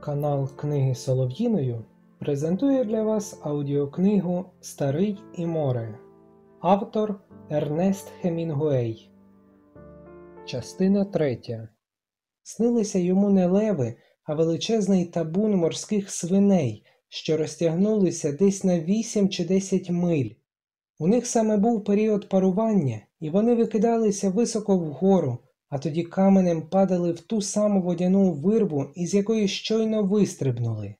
Канал Книги Солов'їною презентує для вас аудіокнигу Старий і море. Автор Ернест Хемінгуей. Частина 3. Снилися йому не леви, а величезний табун морських свиней, що розтягнулися десь на 8 чи 10 миль. У них саме був період парування, і вони викидалися високо вгору, а тоді каменем падали в ту саму водяну вирву, із якої щойно вистрибнули.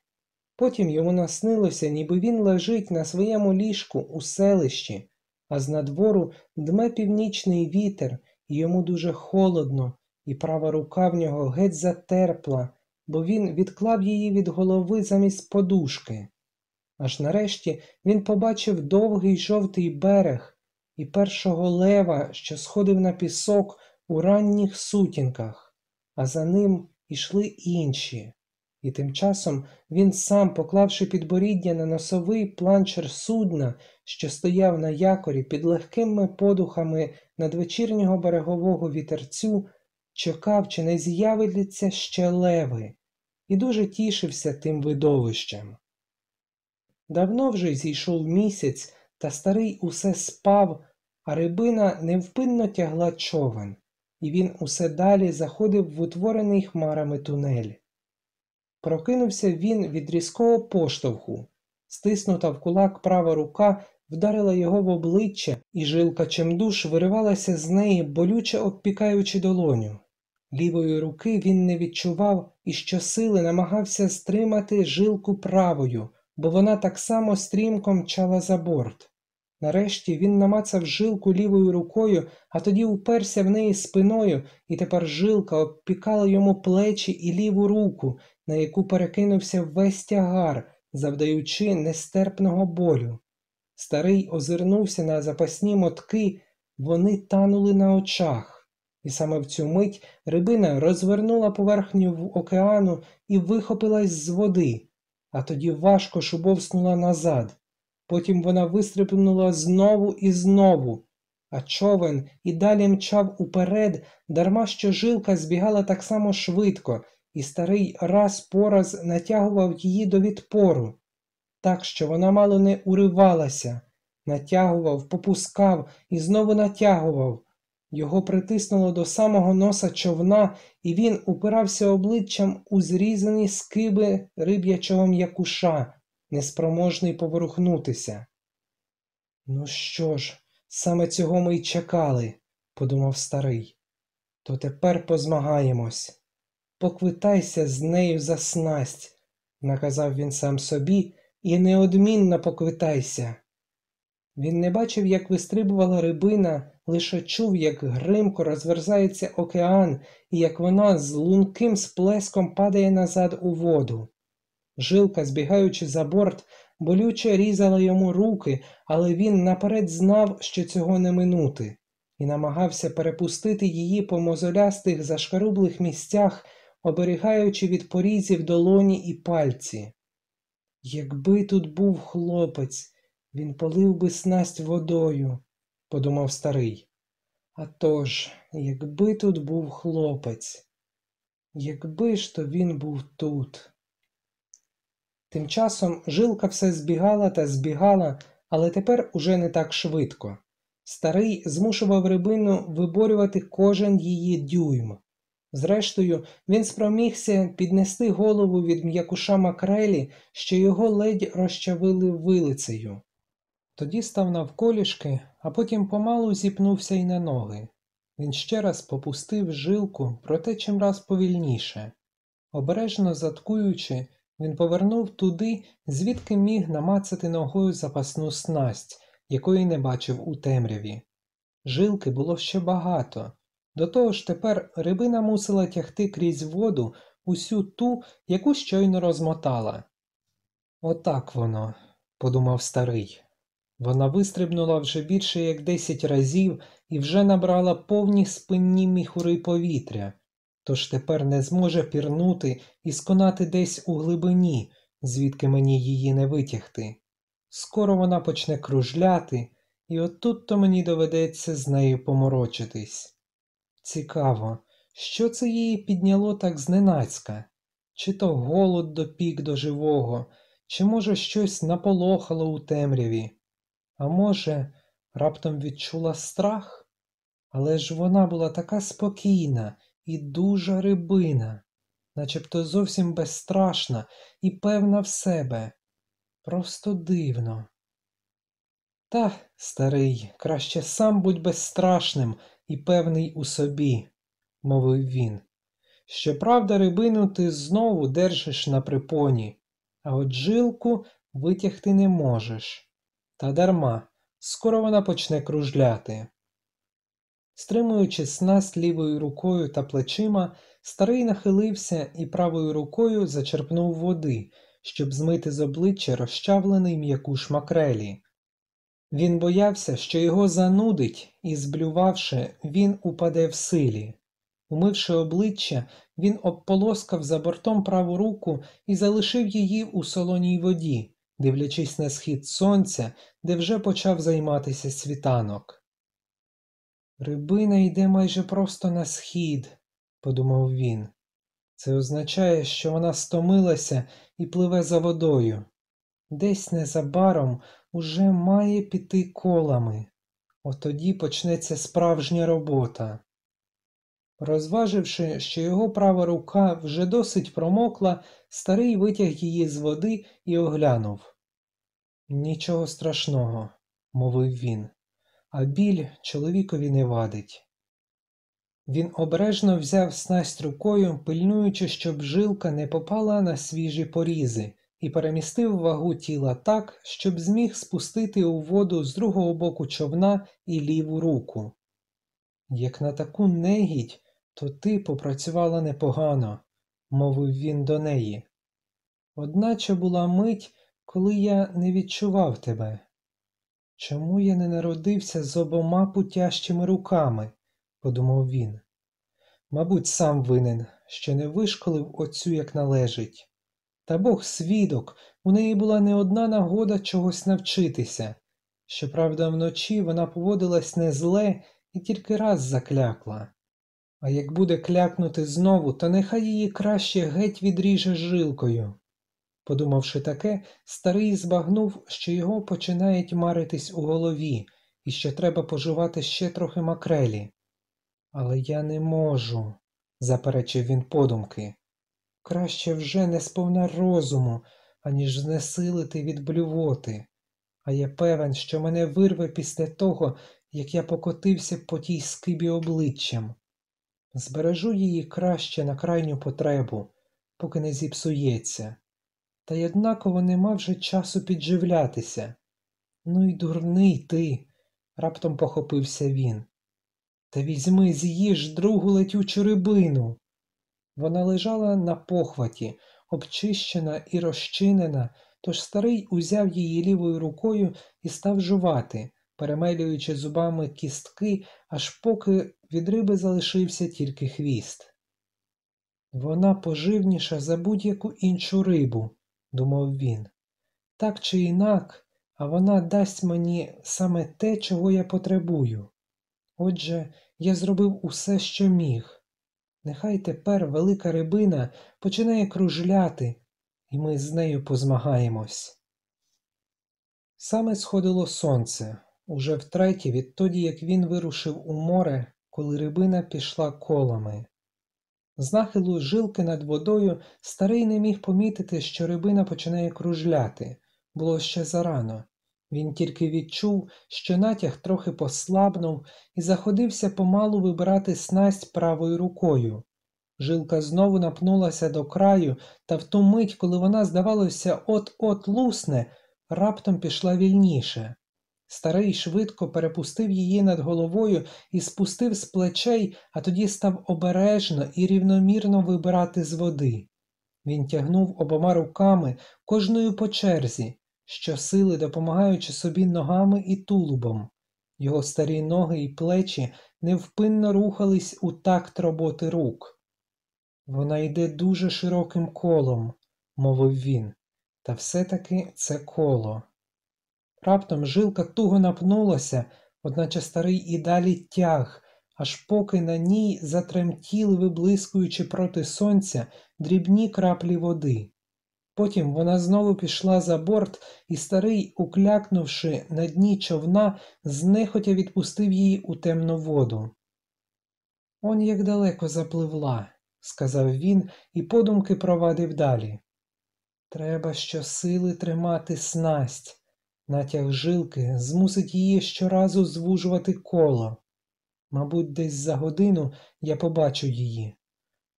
Потім йому наснилося, ніби він лежить на своєму ліжку у селищі, а з надвору дме північний вітер, і йому дуже холодно, і права рука в нього геть затерпла, бо він відклав її від голови замість подушки. Аж нарешті він побачив довгий жовтий берег і першого лева, що сходив на пісок у ранніх сутінках, а за ним ішли інші. І тим часом він сам, поклавши підборіддя на носовий планчер судна, що стояв на якорі під легкими подухами надвечірнього берегового вітерцю, чекав, чи не з'являться ще леви, і дуже тішився тим видовищем. Давно вже зійшов місяць, та старий усе спав, а рибина невпинно тягла човен, і він усе далі заходив в утворений хмарами тунель. Прокинувся він від різкого поштовху, стиснута в кулак права рука вдарила його в обличчя, і жилка чемдуш виривалася з неї, болюче обпікаючи долоню. Лівої руки він не відчував і щосили намагався стримати жилку правою, бо вона так само стрімко мчала за борт. Нарешті він намацав жилку лівою рукою, а тоді уперся в неї спиною, і тепер жилка обпікала йому плечі і ліву руку, на яку перекинувся весь тягар, завдаючи нестерпного болю. Старий озирнувся на запасні мотки, вони танули на очах, і саме в цю мить рибина розвернула поверхню в океану і вихопилась з води, а тоді важко шубовснула назад. Потім вона вистрибнула знову і знову, а човен і далі мчав уперед, дарма що жилка збігала так само швидко, і старий раз по раз натягував її до відпору, так що вона мало не уривалася, натягував, попускав і знову натягував. Його притиснуло до самого носа човна, і він упирався обличчям у зрізані скиби риб'ячого м'якуша, неспроможний поворухнутися. Ну що ж, саме цього ми й чекали, подумав старий. То тепер позмагаємось. Поквитайся з нею за снасть, наказав він сам собі, і неодмінно поквитайся. Він не бачив, як вистрибувала рибина, лише чув, як гримко розверзається океан і як вона з лунким сплеском падає назад у воду. Жилка, збігаючи за борт, болюче різала йому руки, але він наперед знав, що цього не минути, і намагався перепустити її по мозолястих зашкарублих місцях, оберігаючи від порізів долоні і пальці. Якби тут був хлопець, він полив би снасть водою, подумав старий. А тож, якби тут був хлопець, якби ж то він був тут. Тим часом жилка все збігала та збігала, але тепер уже не так швидко. Старий змушував рибину виборювати кожен її дюйм. Зрештою, він спромігся піднести голову від м'якуша макрелі, що його ледь розчавили вилицею. Тоді став навколішки, а потім помалу зіпнувся й на ноги. Він ще раз попустив жилку, проте чимраз повільніше. Обережно заткуючи, він повернув туди, звідки міг намацати ногою запасну снасть, якої не бачив у темряві. Жилки було ще багато. До того ж тепер рибина мусила тягти крізь воду усю ту, яку щойно розмотала. Отак воно, подумав старий. Вона вистрибнула вже більше як десять разів і вже набрала повні спинні міхури повітря, тож тепер не зможе пірнути і сконати десь у глибині, звідки мені її не витягти. Скоро вона почне кружляти, і отут то мені доведеться з нею поморочитись. Цікаво, що це її підняло так зненацька? чи то голод допік до живого, чи, може, щось наполохало у темряві, а може, раптом відчула страх? Але ж вона була така спокійна і дуже рибина, начебто зовсім безстрашна і певна в себе. Просто дивно. Та, старий, краще сам будь безстрашним і певний у собі, мовив він. Щоправда, рибину ти знову держиш на припоні, а от жилку витягти не можеш. Та дарма, скоро вона почне кружляти. Стримуючи снасть лівою рукою та плечима, старий нахилився і правою рукою зачерпнув води, щоб змити з обличчя розчавлений м'якуш макрелі. Він боявся, що його занудить, і, зблювавши, він упаде в силі. Умивши обличчя, він обполоскав за бортом праву руку і залишив її у солоній воді, дивлячись на схід сонця, де вже почав займатися світанок. Рибина йде майже просто на схід, подумав він. Це означає, що вона стомилася і пливе за водою. Десь незабаром уже має піти колами. От тоді почнеться справжня робота. Розваживши, що його права рука вже досить промокла, старий витяг її з води і оглянув. Нічого страшного, мовив він, а біль чоловікові не вадить. Він обережно взяв снасть рукою, пильнуючи, щоб жилка не попала на свіжі порізи, і перемістив вагу тіла так, щоб зміг спустити у воду з другого боку човна і ліву руку. Як на таку негідь, то ти попрацювала непогано, мовив він до неї. Одначе була мить, коли я не відчував тебе. Чому я не народився з обома путящими руками? подумав він. Мабуть, сам винен, що не вишколив оцю як належить. Та Бог свідок, у неї була не одна нагода чогось навчитися. Щоправда, вночі вона поводилась не зле і тільки раз заклякла. А як буде клякнути знову, то нехай її краще геть відріже жилкою. Подумавши таке, старий збагнув, що його починають маритись у голові і що треба пожувати ще трохи макрелі. Але я не можу, заперечив він подумки. Краще вже не сповна розуму, аніж знесилити від блювоти, а я певен, що мене вирве після того, як я покотився по тій скибі обличчям. Збережу її краще на крайню потребу, поки не зіпсується, та й однаково нема вже часу підживлятися. Ну й дурний ти, раптом похопився він. Та візьми з'їж другу летючу рибину. Вона лежала на похваті, обчищена і розчинена, тож старий узяв її лівою рукою і став жувати, перемелюючи зубами кістки, аж поки від риби залишився тільки хвіст. Вона поживніша за будь-яку іншу рибу, думав він. Так чи інак, а вона дасть мені саме те, чого я потребую. Отже, я зробив усе, що міг. Нехай тепер велика рибина починає кружляти, і ми з нею позмагаємось. Саме сходило сонце уже втретє відтоді, як він вирушив у море, коли рибина пішла колами. З нахилу жилки над водою старий не міг помітити, що рибина починає кружляти, було ще зарано. Він тільки відчув, що натяг трохи послабнув і заходився помалу вибирати снасть правою рукою. Жилка знову напнулася до краю, та в ту мить, коли вона, здавалося, от-от лусне, раптом пішла вільніше. Старий швидко перепустив її над головою і спустив з плечей, а тоді став обережно і рівномірно вибирати з води. Він тягнув обома руками, кожною по черзі, щосили допомагаючи собі ногами і тулубом. Його старі ноги і плечі невпинно рухались у такт роботи рук. Вона йде дуже широким колом, мовив він, та все-таки це коло. Раптом жилка туго напнулася, одначе старий і далі тяг, аж поки на ній затремтіли, виблискуючи проти сонця, дрібні краплі води. Потім вона знову пішла за борт, і старий, уклякнувши на дні човна, знехотя відпустив її у темну воду. Он як далеко запливла, сказав він і подумки провадив далі. Треба щосили тримати снасть. Натяг жилки змусить її щоразу звужувати коло. Мабуть, десь за годину я побачу її.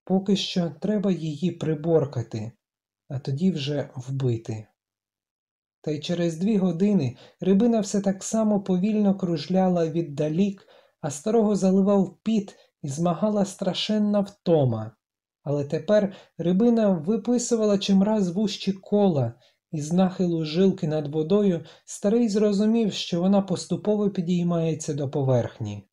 Поки що треба її приборкати, а тоді вже вбити. Та й через дві години рибина все так само повільно кружляла віддалік, а старого заливав піт і змагала страшенна втома. Але тепер рибина виписувала чимраз вущі кола, і з нахилу жилки над водою старий зрозумів, що вона поступово підіймається до поверхні.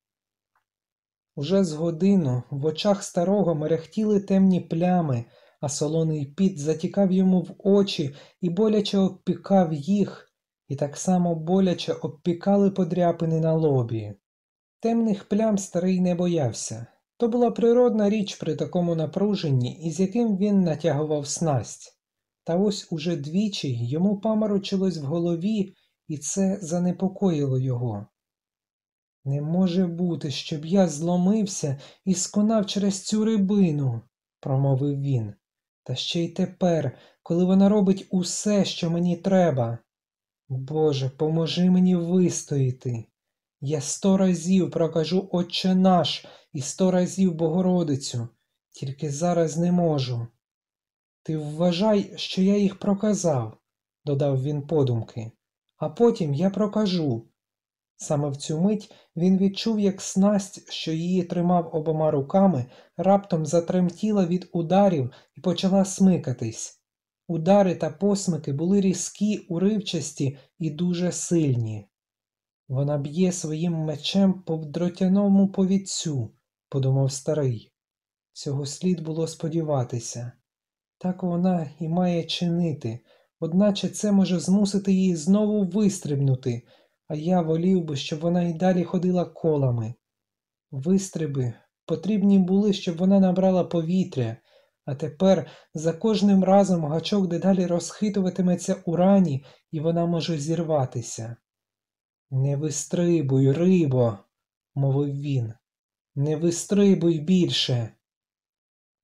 Уже з годину в очах старого мерехтіли темні плями, а солоний піт затікав йому в очі і боляче обпікав їх, і так само боляче обпікали подряпини на лобі. Темних плям старий не боявся. То була природна річ при такому напруженні, із яким він натягував снасть. Та ось уже двічі йому паморочилось в голові, і це занепокоїло його. Не може бути, щоб я зломився і сконав через цю рибину, промовив він. Та ще й тепер, коли вона робить усе, що мені треба. Боже, поможи мені вистояти. Я сто разів прокажу Отче наш і сто разів Богородицю, тільки зараз не можу. Ти вважай, що я їх проказав, додав він подумки, а потім я прокажу. Саме в цю мить він відчув, як снасть, що її тримав обома руками, раптом затремтіла від ударів і почала смикатись. Удари та посмики були різкі, уривчасті і дуже сильні. Вона б'є своїм мечем по дротяному повідцю, подумав старий. Цього слід було сподіватися. Так вона і має чинити, одначе це може змусити її знову вистрибнути, а я волів би, щоб вона й далі ходила колами. Вистриби потрібні були, щоб вона набрала повітря, а тепер за кожним разом гачок дедалі розхитуватиметься у рані, і вона може зірватися. Не вистрибуй, рибо, мовив він, не вистрибуй більше.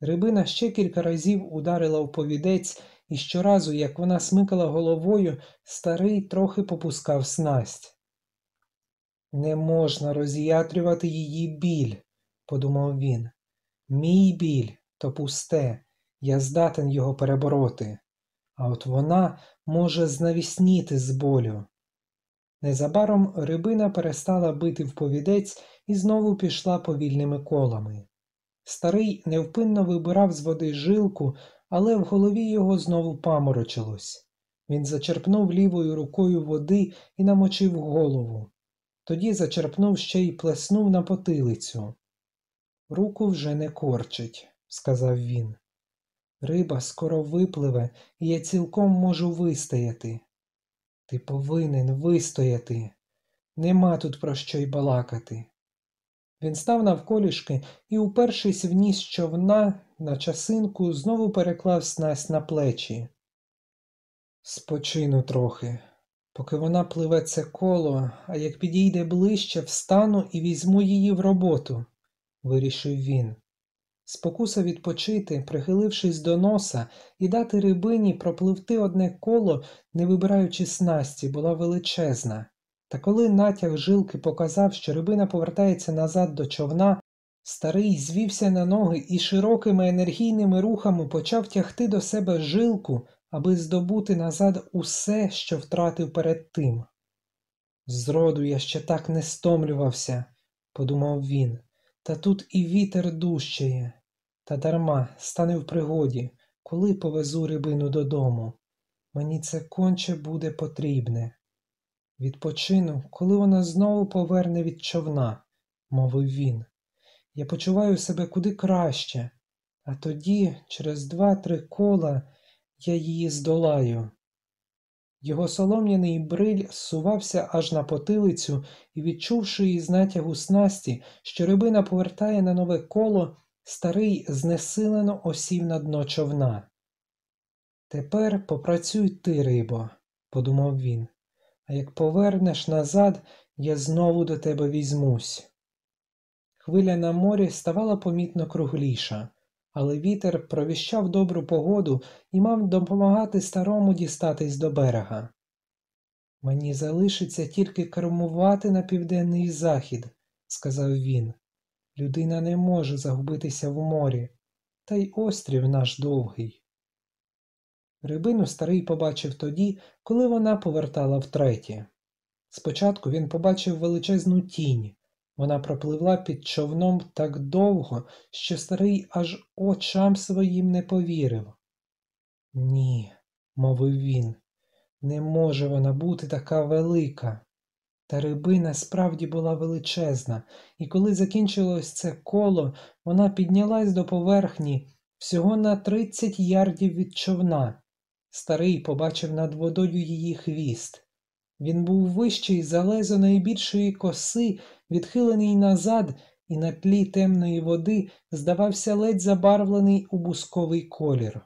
Рибина ще кілька разів ударила в повідець, і щоразу, як вона смикала головою, старий трохи попускав снасть. Не можна роз'ятрювати її біль, подумав він. Мій біль то пусте, я здатен його перебороти, а от вона може знавісніти з болю. Незабаром рибина перестала бити в повідець і знову пішла повільними колами. Старий невпинно вибирав з води жилку, але в голові його знову паморочилось. Він зачерпнув лівою рукою води і намочив голову. Тоді зачерпнув ще й плеснув на потилицю. Руку вже не корчить, сказав він. Риба скоро випливе, і я цілком можу вистояти. Ти повинен вистояти. Нема тут про що й балакати. Він став навколішки і, упершись в ніс човна на часинку, знову переклав снасть на плечі. Спочину трохи, поки вона пливе це коло, а як підійде ближче, встану і візьму її в роботу, вирішив він. Спокуса відпочити, прихилившись до носа, і дати рибині пропливти одне коло, не вибираючи снасті, була величезна. Та коли натяг жилки показав, що рибина повертається назад до човна, старий звівся на ноги і широкими енергійними рухами почав тягти до себе жилку, аби здобути назад усе, що втратив перед тим. Зроду я ще так не стомлювався, подумав він, та тут і вітер дужчає. Та дарма стане в пригоді, коли повезу рибину додому. Мені це конче буде потрібне. Відпочину, коли вона знову поверне від човна, мовив він. Я почуваю себе куди краще, а тоді, через два-три кола, я її здолаю. Його солом'яний бриль сувався аж на потилицю і, відчувши із натягу снасті, що рибина повертає на нове коло, старий знесилено осів на дно човна. Тепер попрацюй ти, рибо, подумав він, а як повернеш назад, я знову до тебе візьмусь. Хвиля на морі ставала помітно кругліша, але вітер провіщав добру погоду і мав допомагати старому дістатись до берега. Мені залишиться тільки кермувати на південний захід, сказав він. Людина не може загубитися в морі, та й острів наш довгий. Рибину старий побачив тоді, коли вона повертала втретє. Спочатку він побачив величезну тінь. Вона пропливла під човном так довго, що старий аж очам своїм не повірив. Ні, мовив він, не може вона бути така велика. Та рибина справді була величезна, і коли закінчилось це коло, вона піднялась до поверхні всього на тридцять ярдів від човна. Старий побачив над водою її хвіст. Він був вищий за лезо найбільшої коси, відхилений назад, і на тлі темної води здавався ледь забарвлений у бусковий колір.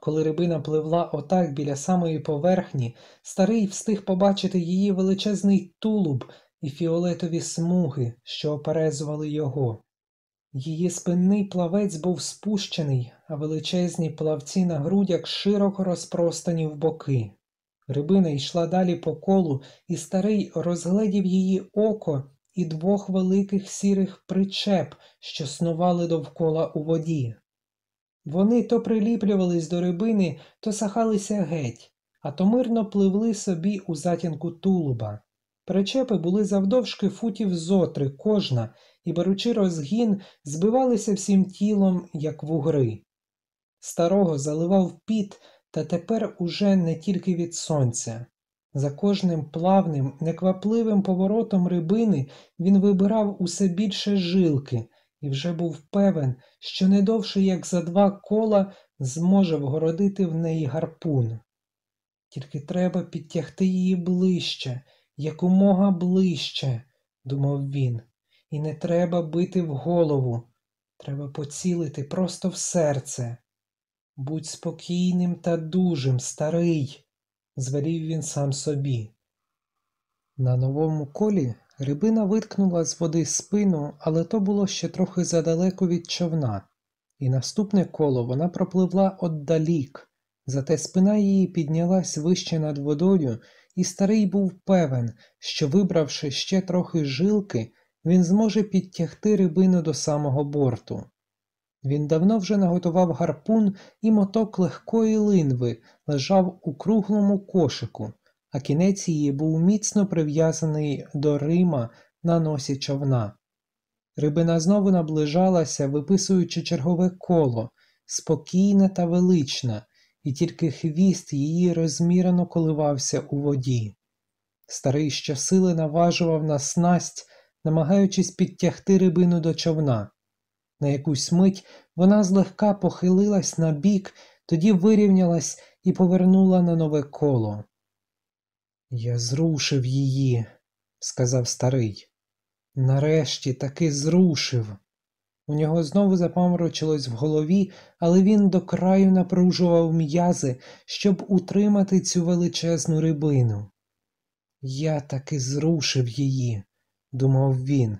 Коли рибина пливла отак біля самої поверхні, старий встиг побачити її величезний тулуб і фіолетові смуги, що оперезували його. Її спинний плавець був спущений, а величезні плавці на грудях широко розпростані в боки. Рибина йшла далі по колу, і старий розгледів її око і двох великих сірих причеп, що снували довкола у воді. Вони то приліплювались до рибини, то сахалися геть, а то мирно пливли собі у затінку тулуба. Причепи були завдовжки футів зотри кожна, і, беручи розгін, збивалися всім тілом, як вугри. Старого заливав піт, та тепер уже не тільки від сонця. За кожним плавним, неквапливим поворотом рибини він вибирав усе більше жилки і вже був певен, що не довше як за два кола зможе вгородити в неї гарпун. Тільки треба підтягти її ближче, якомога ближче, думав він, і не треба бити в голову, треба поцілити просто в серце. Будь спокійним та дужим, старий, звелів він сам собі. На новому колі рибина виткнула з води спину, але то було ще трохи задалеко від човна, і наступне коло вона пропливла отдалік, зате спина її піднялась вище над водою, і старий був певен, що, вибравши ще трохи жилки, він зможе підтягти рибину до самого борту. Він давно вже наготував гарпун і моток легкої линви лежав у круглому кошику, а кінець її був міцно прив'язаний до Рима на носі човна. Рибина знову наближалася, виписуючи чергове коло, спокійна та велична, і тільки хвіст її розмірено коливався у воді. Старий щосили наважував на снасть, намагаючись підтягти рибину до човна. На якусь мить вона злегка похилилась на бік, тоді вирівнялась і повернула на нове коло. Я зрушив її, сказав старий. Нарешті таки зрушив. У нього знову запаморочилось в голові, але він до краю напружував м'язи, щоб утримати цю величезну рибину. Я таки зрушив її, думав він,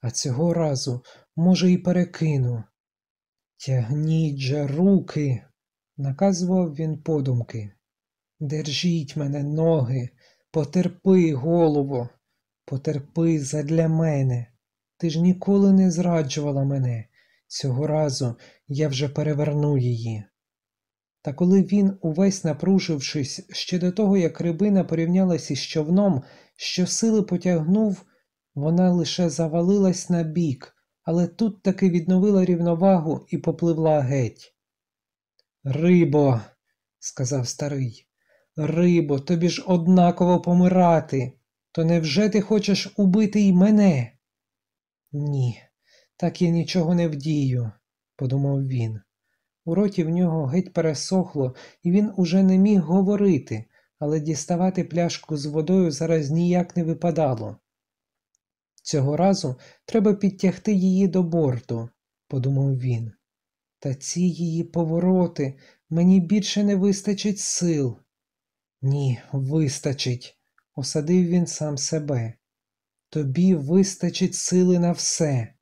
а цього разу, може, і перекину. Тягніть же руки, наказував він подумки. Держіть мене, ноги, потерпи, голово, потерпи задля мене. Ти ж ніколи не зраджувала мене. Цього разу я вже переверну її. Та коли він, увесь напружившись, ще до того, як рибина порівнялася із човном, що сили потягнув, вона лише завалилась на бік, але тут таки відновила рівновагу і попливла геть. Рибо, сказав старий, рибо, тобі ж однаково помирати. То невже ти хочеш убити й мене? Ні, так я нічого не вдію, подумав він. У роті в нього геть пересохло, і він уже не міг говорити, але діставати пляшку з водою зараз ніяк не випадало. Цього разу треба підтягти її до борту, подумав він. Та ці її повороти мені більше не вистачить сил. Ні, вистачить, осадив він сам себе. Тобі вистачить сили на все.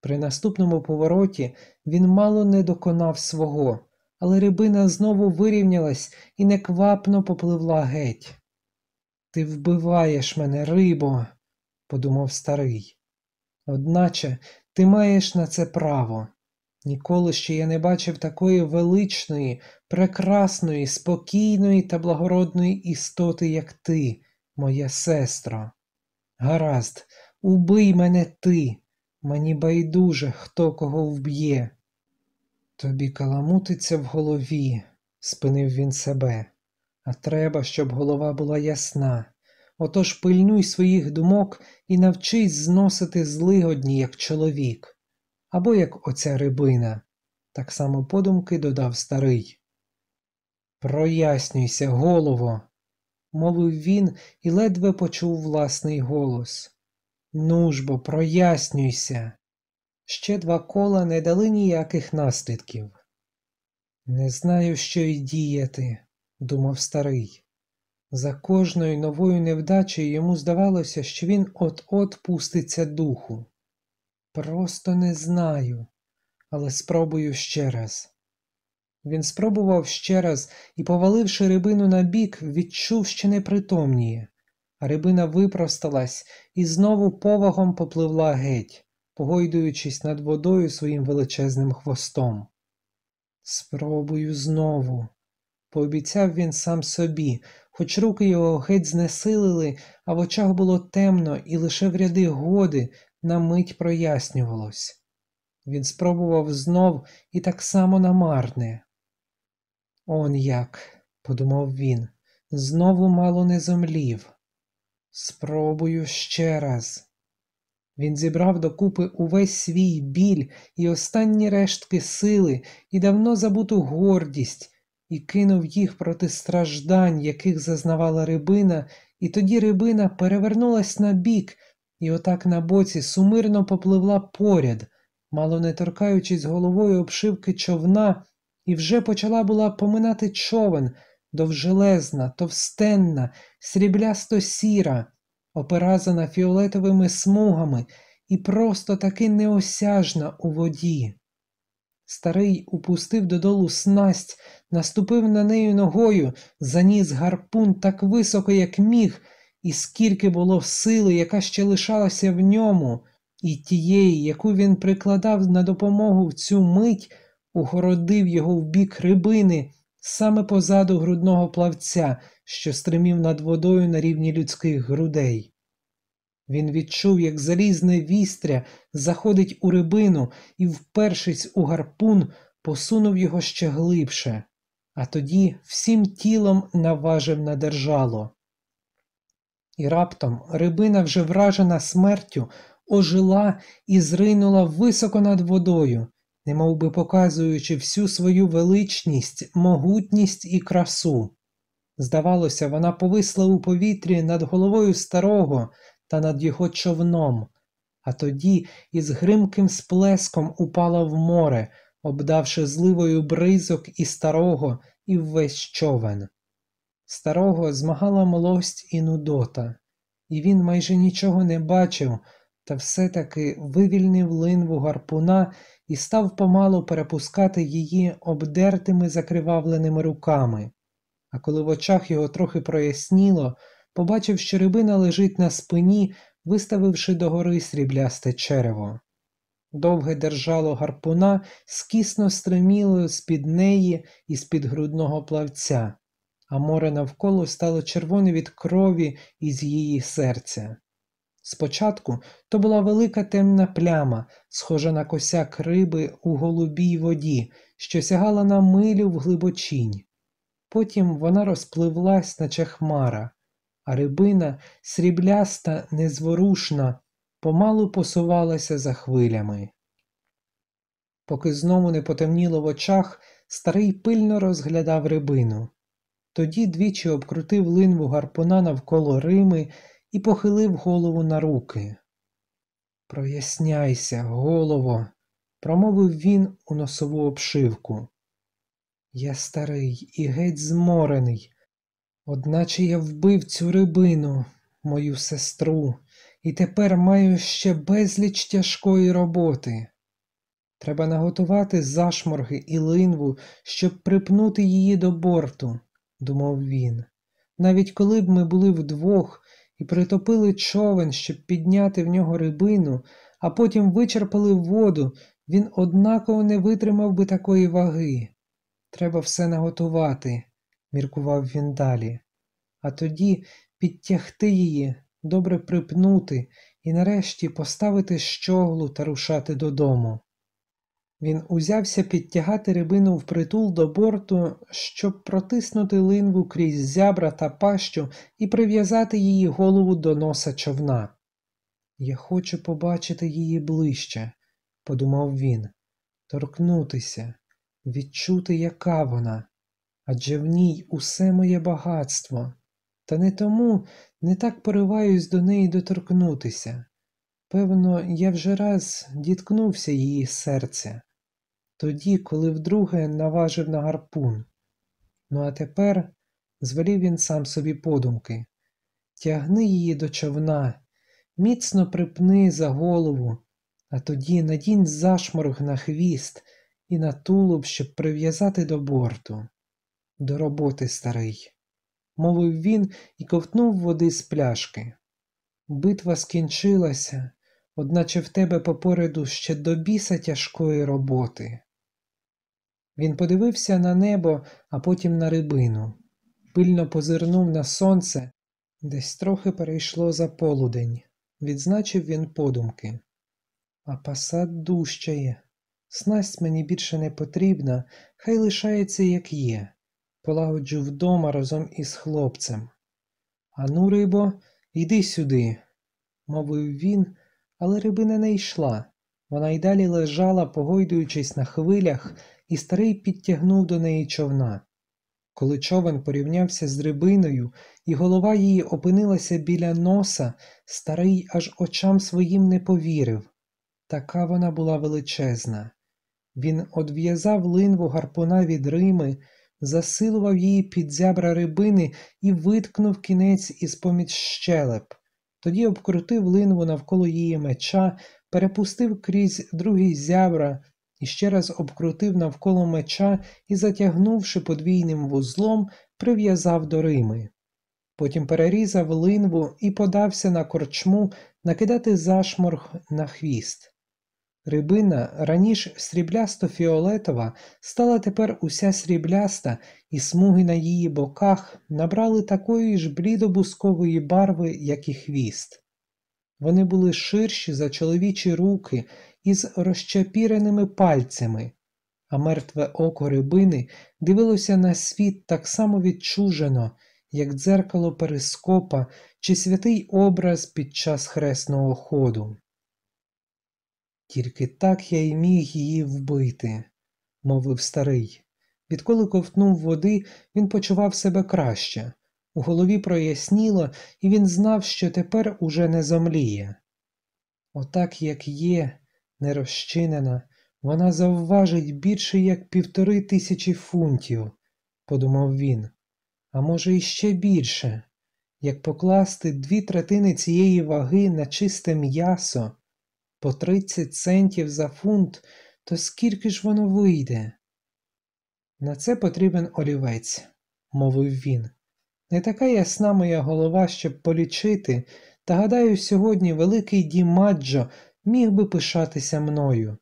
При наступному повороті він мало не доконав свого, але рибина знову вирівнялась і неквапно попливла геть. Ти вбиваєш мене, рибо, подумав старий. Одначе ти маєш на це право. Ніколи ще я не бачив такої величної, прекрасної, спокійної та благородної істоти, як ти, моя сестро. Гаразд, убий мене ти, мені байдуже, хто кого вб'є. Тобі каламутиться в голові, спинив він себе, а треба, щоб голова була ясна. Отож пильнуй своїх думок і навчись зносити злигодні, як чоловік, або як оця рибина, так само подумки додав старий. Прояснюйся, голово, мовив він і ледве почув власний голос. Ну ж бо, прояснюйся. Ще два кола не дали ніяких наслідків. Не знаю, що й діяти, думав старий. За кожною новою невдачею йому здавалося, що він от-от пуститься духу. Просто не знаю, але спробую ще раз. Він спробував ще раз і, поваливши рибину на бік, відчув, що не притомніє. Рибина випросталась і знову повагом попливла геть, погойдуючись над водою своїм величезним хвостом. Спробую знову, пообіцяв він сам собі, хоч руки його геть знесилили, а в очах було темно, і лише в ряди годи на мить прояснювалось. Він спробував знов і так само намарне. Он як, подумав він, знову мало не зомлів. Спробую ще раз. Він зібрав докупи увесь свій біль і останні рештки сили і давно забуту гордість, і кинув їх проти страждань, яких зазнавала рибина, і тоді рибина перевернулась на бік і отак на боці сумирно попливла поряд, мало не торкаючись головою обшивки човна, і вже почала була поминати човен, довжелезна, товстенна, сріблясто сіра, операзана фіолетовими смугами і просто таки неосяжна у воді. Старий упустив додолу снасть, наступив на нею ногою, заніс гарпун так високо, як міг, і скільки було сили, яка ще лишалася в ньому, і тієї, яку він прикладав на допомогу в цю мить, угородив його в бік рибини саме позаду грудного плавця, що стримів над водою на рівні людських грудей. Він відчув, як залізне вістря заходить у рибину і, впершись у гарпун, посунув його ще глибше, а тоді всім тілом наважив на держало. І раптом рибина, вже вражена смертю, ожила і зринула високо над водою, немов би показуючи всю свою величність, могутність і красу. Здавалося, вона повисла у повітрі над головою старого та над його човном, а тоді із гримким сплеском упала в море, обдавши зливою бризок і старого, і весь човен. Старого змагала млость і нудота, і він майже нічого не бачив, та все-таки вивільнив линву гарпуна і став помалу перепускати її обдертими закривавленими руками. А коли в очах його трохи проясніло, побачив, що рибина лежить на спині, виставивши догори сріблясте черево. Довге держало гарпуна скісно стриміло з-під неї і з-під грудного плавця, а море навколо стало червоне від крові із її серця. Спочатку то була велика темна пляма, схожа на косяк риби у голубій воді, що сягала на милю в глибочінь. Потім вона розпливлась, наче хмара, а рибина, срібляста, незворушна, помалу посувалася за хвилями. Поки знову не потемніло в очах, старий пильно розглядав рибину. Тоді двічі обкрутив линву гарпуна навколо Рими і похилив голову на руки. Проясняйся, голово, промовив він у носову обшивку. Я старий і геть зморений, одначе я вбив цю рибину, мою сестру, і тепер маю ще безліч тяжкої роботи. Треба наготувати зашморги і линву, щоб припнути її до борту, думав він. Навіть коли б ми були вдвох і притопили човен, щоб підняти в нього рибину, а потім вичерпали воду, він однаково не витримав би такої ваги. Треба все наготувати, міркував він далі, а тоді підтягти її, добре припнути і нарешті поставити щоглу та рушати додому. Він узявся підтягати рибину впритул до борту, щоб протиснути линву крізь зябра та пащу і прив'язати її голову до носа човна. Я хочу побачити її ближче, подумав він, торкнутися, відчути, яка вона, адже в ній усе моє багатство, та не тому не так пориваюсь до неї доторкнутися. Певно, я вже раз діткнувся її серця тоді, коли вдруге наважив на гарпун. Ну, а тепер, звелів він сам собі подумки, тягни її до човна, міцно припни за голову, а тоді надінь зашморг на хвіст і на тулуб, щоб прив'язати до борту. До роботи, старий, мовив він і ковтнув води з пляшки. Битва скінчилася, одначе в тебе попереду ще до біса тяжкої роботи. Він подивився на небо, а потім на рибину, пильно позирнув на сонце, десь трохи перейшло за полудень, відзначив він подумки. А пасад дужчає. Снасть мені більше не потрібна, хай лишається, як є. Полагоджу вдома разом із хлопцем. Ану, рибо, йди сюди, мовив він, але рибина не йшла. Вона й далі лежала, погойдуючись на хвилях, і старий підтягнув до неї човна. Коли човен порівнявся з рибиною, і голова її опинилася біля носа, старий аж очам своїм не повірив. Така вона була величезна. Він одв'язав линву гарпуна від Рими, засилував її під зябра рибини і виткнув кінець із поміж щелеп. Тоді обкрутив линву навколо її меча, перепустив крізь другий зябра і ще раз обкрутив навколо меча і, затягнувши подвійним вузлом, прив'язав до Рими. Потім перерізав линву і подався на корчму накидати зашморг на хвіст. Рибина, раніше сріблясто фіолетова, стала тепер уся срібляста, і смуги на її боках набрали такої ж блідобускової барви, як і хвіст. Вони були ширші за чоловічі руки із розчапіреними пальцями, а мертве око рибини дивилося на світ так само відчужено, як дзеркало перископа чи святий образ під час хресного ходу. Тільки так я й міг її вбити, мовив старий. Відколи ковтнув води, він почував себе краще. У голові проясніло, і він знав, що тепер уже не зомліє. Отак, як є, нерозчинена, вона завважить більше як півтори тисячі фунтів, подумав він, а може, іще більше, як покласти дві третини цієї ваги на чисте м'ясо по 30 центів за фунт, то скільки ж воно вийде? На це потрібен олівець, мовив він. Не така ясна моя голова, щоб полічити, та гадаю, сьогодні великий Дімаджо міг би пишатися мною.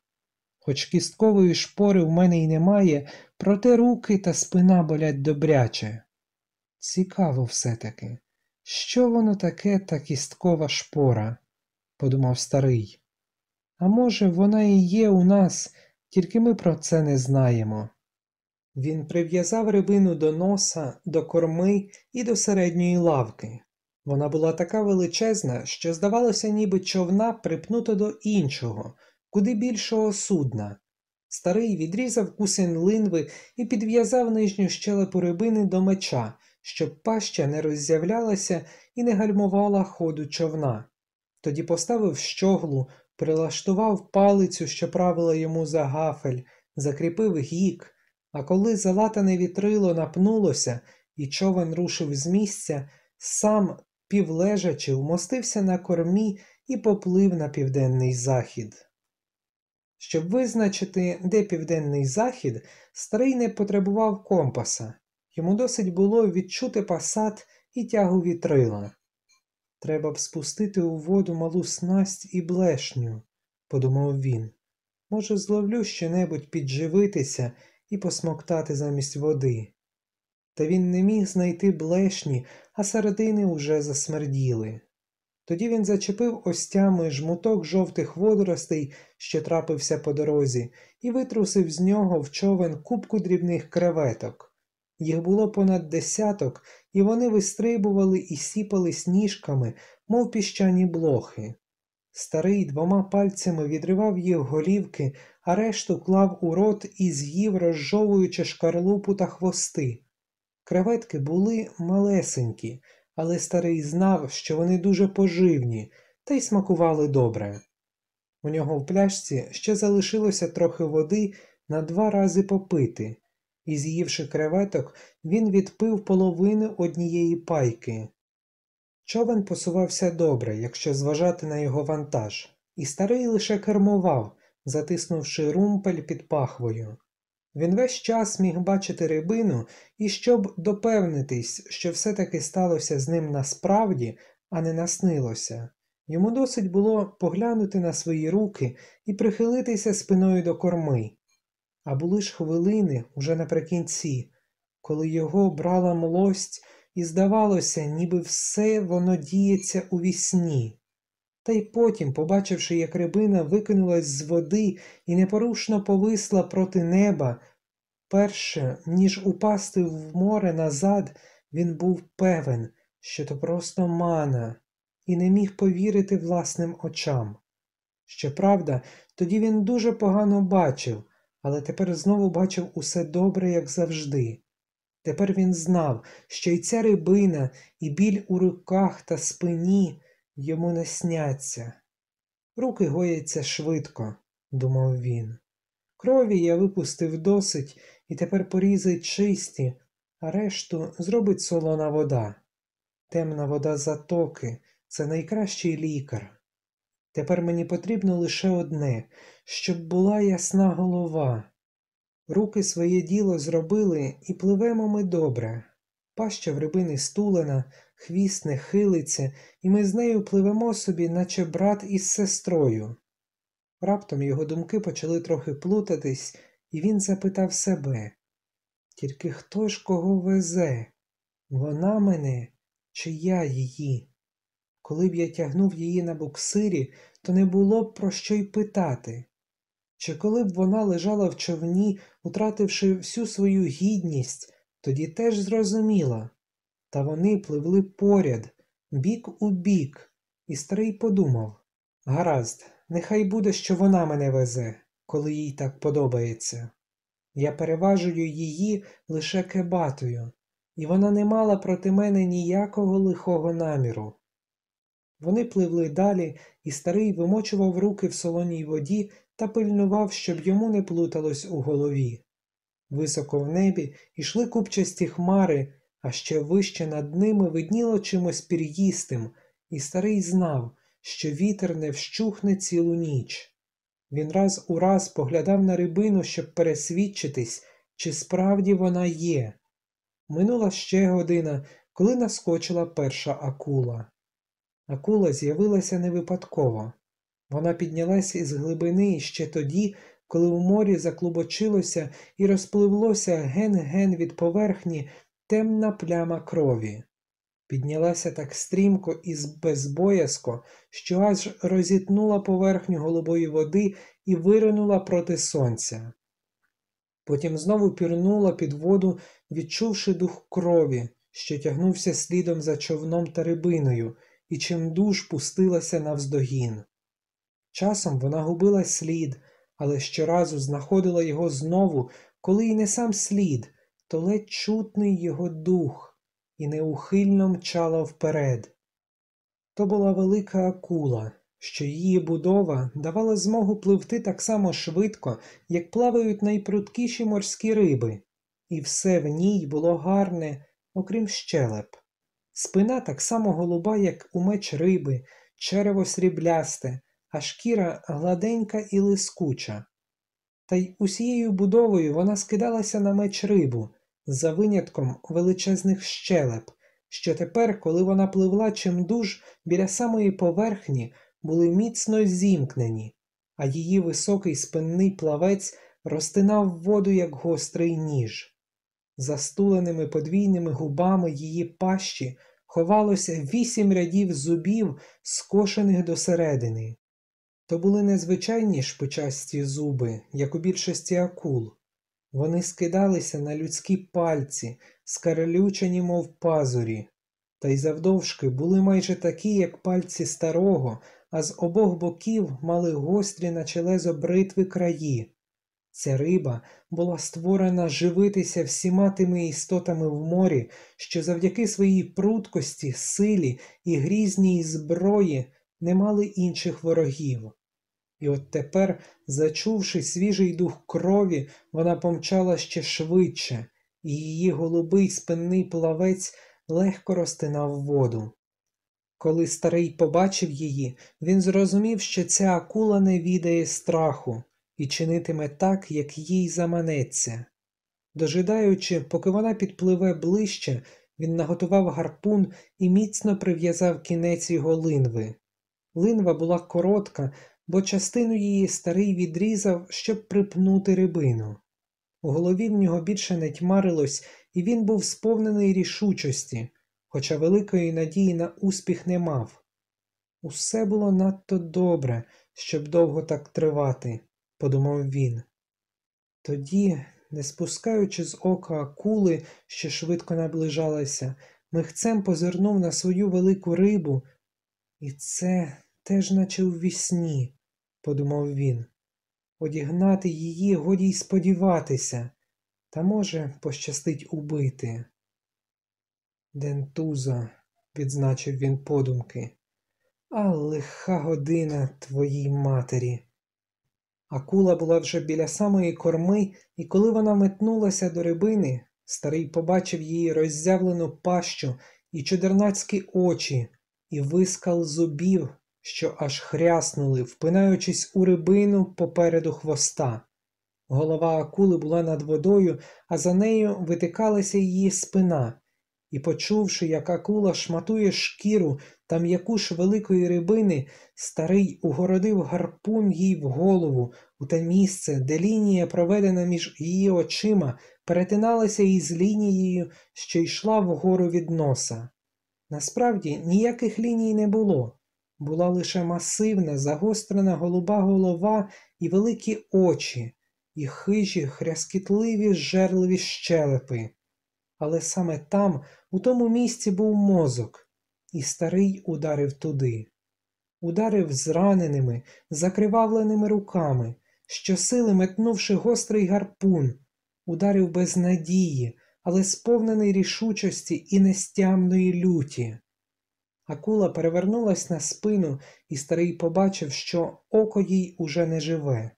Хоч кісткової шпори в мене й немає, проте руки та спина болять добряче. Цікаво все-таки, що воно таке та кісткова шпора, подумав старий. А може, вона і є у нас, тільки ми про це не знаємо. Він прив'язав рибину до носа, до корми і до середньої лавки. Вона була така величезна, що, здавалося, ніби човна припнута до іншого, куди більшого судна. Старий відрізав кусень линви і підв'язав нижню щелепу рибини до меча, щоб паща не роззявлялася і не гальмувала ходу човна. Тоді поставив щоглу, прилаштував палицю, що правила йому за гафель, закріпив гік, а коли залатане вітрило напнулося і човен рушив з місця, сам півлежачи вмостився на кормі і поплив на південний захід. Щоб визначити, де південний захід, старий не потребував компаса. Йому досить було відчути пасат і тягу вітрила. Треба б спустити у воду малу снасть і блешню, подумав він. Може, зловлю щонебудь підживитися і посмоктати замість води. Та він не міг знайти блешні, а середини уже засмерділи. Тоді він зачепив остями жмуток жовтих водоростей, що трапився по дорозі, і витрусив з нього в човен купку дрібних креветок. Їх було понад десяток, і вони вистрибували і сіпали сніжками, мов піщані блохи. Старий двома пальцями відривав їх голівки, а решту клав у рот і з'їв, розжовуючи шкарлупу та хвости. Креветки були малесенькі, але старий знав, що вони дуже поживні та й смакували добре. У нього в пляшці ще залишилося трохи води на два рази попити, і, з'ївши креветок, він відпив половину однієї пайки. Човен посувався добре, якщо зважати на його вантаж, і старий лише кермував, затиснувши румпель під пахвою. Він весь час міг бачити рибину, і щоб допевнитись, що все таки сталося з ним насправді, а не наснилося, йому досить було поглянути на свої руки і прихилитися спиною до корми. А були ж хвилини уже наприкінці, коли його брала млость, і здавалося, ніби все воно діється у вісні. Та й потім, побачивши, як рибина викинулась з води і непорушно повисла проти неба, перше, ніж упасти в море назад, він був певен, що то просто мана, і не міг повірити власним очам. Щоправда, тоді він дуже погано бачив, але тепер знову бачив усе добре, як завжди. Тепер він знав, що й ця рибина, і біль у руках та спині йому не сняться. Руки гояться швидко, думав він. Крові я випустив досить і тепер порізи чисті, а решту зробить солона вода. Темна вода затоки це найкращий лікар. Тепер мені потрібно лише одне, щоб була ясна голова. Руки своє діло зробили і пливемо ми добре. Паща в рибини стулена, хвіст не хилиться, і ми з нею пливемо собі, наче брат із сестрою. Раптом його думки почали трохи плутатись, і він запитав себе тільки хто ж кого везе? Вона мене чи я її? Коли б я тягнув її на буксирі, то не було б про що й питати. Чи коли б вона лежала в човні, утративши всю свою гідність, тоді теж зрозуміла. Та вони пливли поряд, бік у бік, і старий подумав гаразд, нехай буде, що вона мене везе, коли їй так подобається. Я переважую її лише кебатою, і вона не мала проти мене ніякого лихого наміру. Вони пливли далі, і старий вимочував руки в солоній воді та пильнував, щоб йому не плуталось у голові. Високо в небі йшли купчасті хмари, а ще вище над ними видніло чимось пір'їстим, і старий знав, що вітер не вщухне цілу ніч. Він раз у раз поглядав на рибину, щоб пересвідчитись, чи справді вона є. Минула ще година, коли наскочила перша акула. Акула з'явилася не випадково. Вона піднялася із глибини ще тоді, коли у морі заклубочилося і розпливлося ген-ген від поверхні темна пляма крові. Піднялася так стрімко і безбоязко, що аж розітнула поверхню голубої води і виринула проти сонця. Потім знову пірнула під воду, відчувши дух крові, що тягнувся слідом за човном та рибиною, і чимдуж пустилася навздогін. Часом вона губила слід, але щоразу знаходила його знову, коли й не сам слід, то ледь чутний його дух, і неухильно мчала вперед. То була велика акула, що її будова давала змогу пливти так само швидко, як плавають найпрудкіші морські риби, і все в ній було гарне, окрім щелеп. Спина так само голуба, як у меч риби, черево сріблясте, а шкіра гладенька і лискуча. Та й усією будовою вона скидалася на меч рибу, за винятком величезних щелеп, що тепер, коли вона пливла чимдуж біля самої поверхні, були міцно зімкнені, а її високий спинний плавець розтинав воду, як гострий ніж. За стуленими подвійними губами її пащі ховалося вісім рядів зубів, скошених досередини. То були незвичайні шпичасті зуби, як у більшості акул. Вони скидалися на людські пальці, скарелючені, мов пазурі, та й завдовжки були майже такі, як пальці старого, а з обох боків мали гострі наче лезо бритви краї. Ця риба була створена живитися всіма тими істотами в морі, що завдяки своїй пруткості, силі і грізній зброї не мали інших ворогів. І от тепер, зачувши свіжий дух крові, вона помчала ще швидше, і її голубий спинний плавець легко розтинав воду. Коли старий побачив її, він зрозумів, що ця акула не відає страху і чинитиме так, як їй заманеться. Дожидаючи, поки вона підпливе ближче, він наготував гарпун і міцно прив'язав кінець його линви. Линва була коротка, бо частину її старий відрізав, щоб припнути рибину. У голові в нього більше не тьмарилось, і він був сповнений рішучості, хоча великої надії на успіх не мав. Усе було надто добре, щоб довго так тривати, подумав він. Тоді, не спускаючи з ока акули, що швидко наближалася, михцем позирнув на свою велику рибу, і це теж наче у вісні, подумав він. Одігнати її годі й сподіватися, та, може, пощастить убити. Дентуза, відзначив він подумки, а лиха година твоїй матері. Акула була вже біля самої корми, і коли вона метнулася до рибини, старий побачив її роззявлену пащу і чудернацькі очі, і вискал зубів, що аж хряснули, впинаючись у рибину попереду хвоста. Голова акули була над водою, а за нею витикалася її спина, і, почувши, як акула шматує шкіру та м'яку ж великої рибини, старий угородив гарпун їй в голову у те місце, де лінія, проведена між її очима, перетиналася із лінією, що йшла вгору від носа. Насправді ніяких ліній не було. Була лише масивна, загострена голуба голова і великі очі, і хижі, хряскітливі, жерливі щелепи. Але саме там, у тому місці, був мозок, і старий ударив туди. Ударив зраненими, закривавленими руками, щосили метнувши гострий гарпун, ударив без надії, але сповнений рішучості і нестямної люті. Акула перевернулась на спину, і старий побачив, що око їй уже не живе.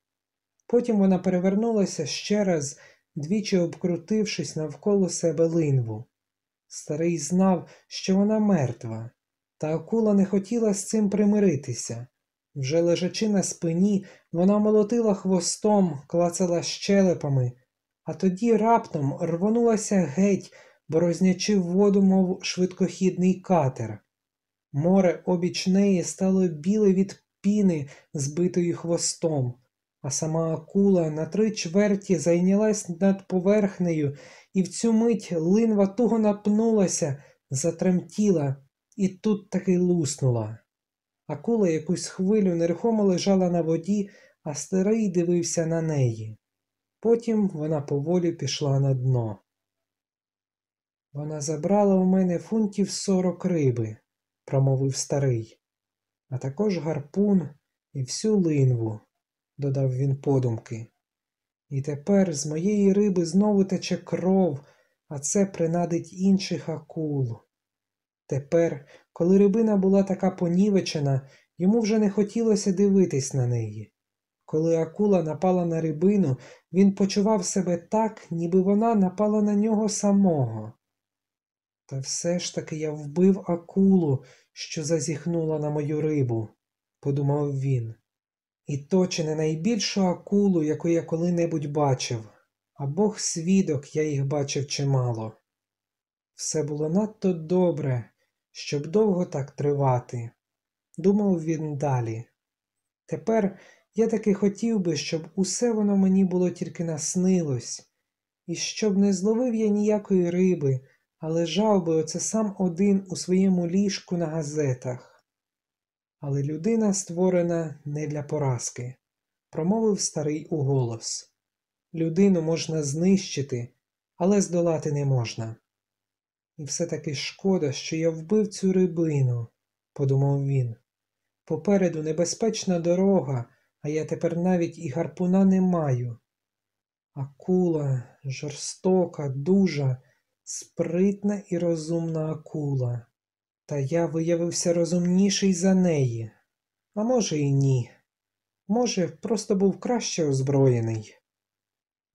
Потім вона перевернулася ще раз, двічі обкрутившись навколо себе линву. Старий знав, що вона мертва, та акула не хотіла з цим примиритися. Вже лежачи на спині, вона молотила хвостом, клацала щелепами, а тоді раптом рвонулася геть, борознячи воду, мов швидкохідний катер. Море обіч неї стало біле від піни, збитої хвостом, а сама акула на три чверті зайнялась над поверхнею, і в цю мить линва туго напнулася, затремтіла і тут таки луснула. Акула якусь хвилю нерухомо лежала на воді, а старий дивився на неї. Потім вона поволі пішла на дно. Вона забрала у мене фунтів сорок риби, промовив старий, а також гарпун і всю линву, додав він подумки. І тепер з моєї риби знову тече кров, а це принадить інших акул. Тепер, коли рибина була така понівечена, Йому вже не хотілося дивитись на неї. Коли акула напала на рибину, він почував себе так, ніби вона напала на нього самого. Та все ж таки я вбив акулу, що зазіхнула на мою рибу, подумав він. І то чи не найбільшу акулу, яку я коли-небудь бачив, а Бог свідок, я їх бачив чимало. Все було надто добре, щоб довго так тривати, думав він далі. Тепер я таки хотів би, щоб усе воно мені було тільки наснилось, і щоб не зловив я ніякої риби, а лежав би оце сам один у своєму ліжку на газетах. Але людина створена не для поразки, промовив старий уголос. Людину можна знищити, але здолати не можна. І все таки шкода, що я вбив цю рибину, подумав він. Попереду небезпечна дорога, а я тепер навіть і гарпуна не маю. Акула жорстока, дужа, спритна і розумна акула. Та я виявився розумніший за неї. А може, і ні. Може, просто був краще озброєний.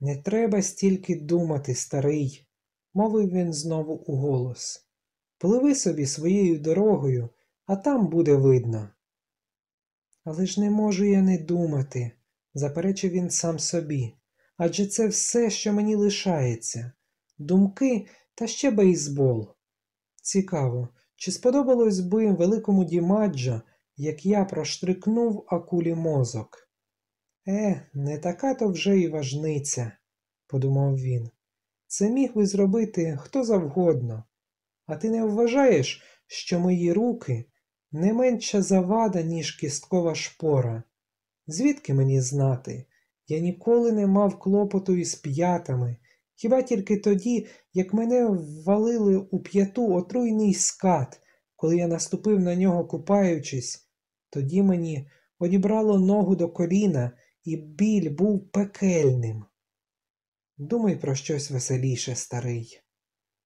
Не треба стільки думати, старий, мовив він знову у голос. Пливи собі своєю дорогою, а там буде видно. Але ж не можу я не думати, заперечив він сам собі. Адже це все, що мені лишається думки та ще бейсбол. Цікаво, чи сподобалось би великому Дімаджо, як я проштрикнув акулі мозок? Е, не така то вже й важниця, подумав він. Це міг би зробити хто завгодно. А ти не вважаєш, що мої руки не менша завада, ніж кісткова шпора? Звідки мені знати? Я ніколи не мав клопоту із п'ятами, хіба тільки тоді, як мене ввалили у п'яту отруйний скат, коли я наступив на нього купаючись, тоді мені одібрало ногу до коліна, і біль був пекельним. Думай про щось веселіше, старий.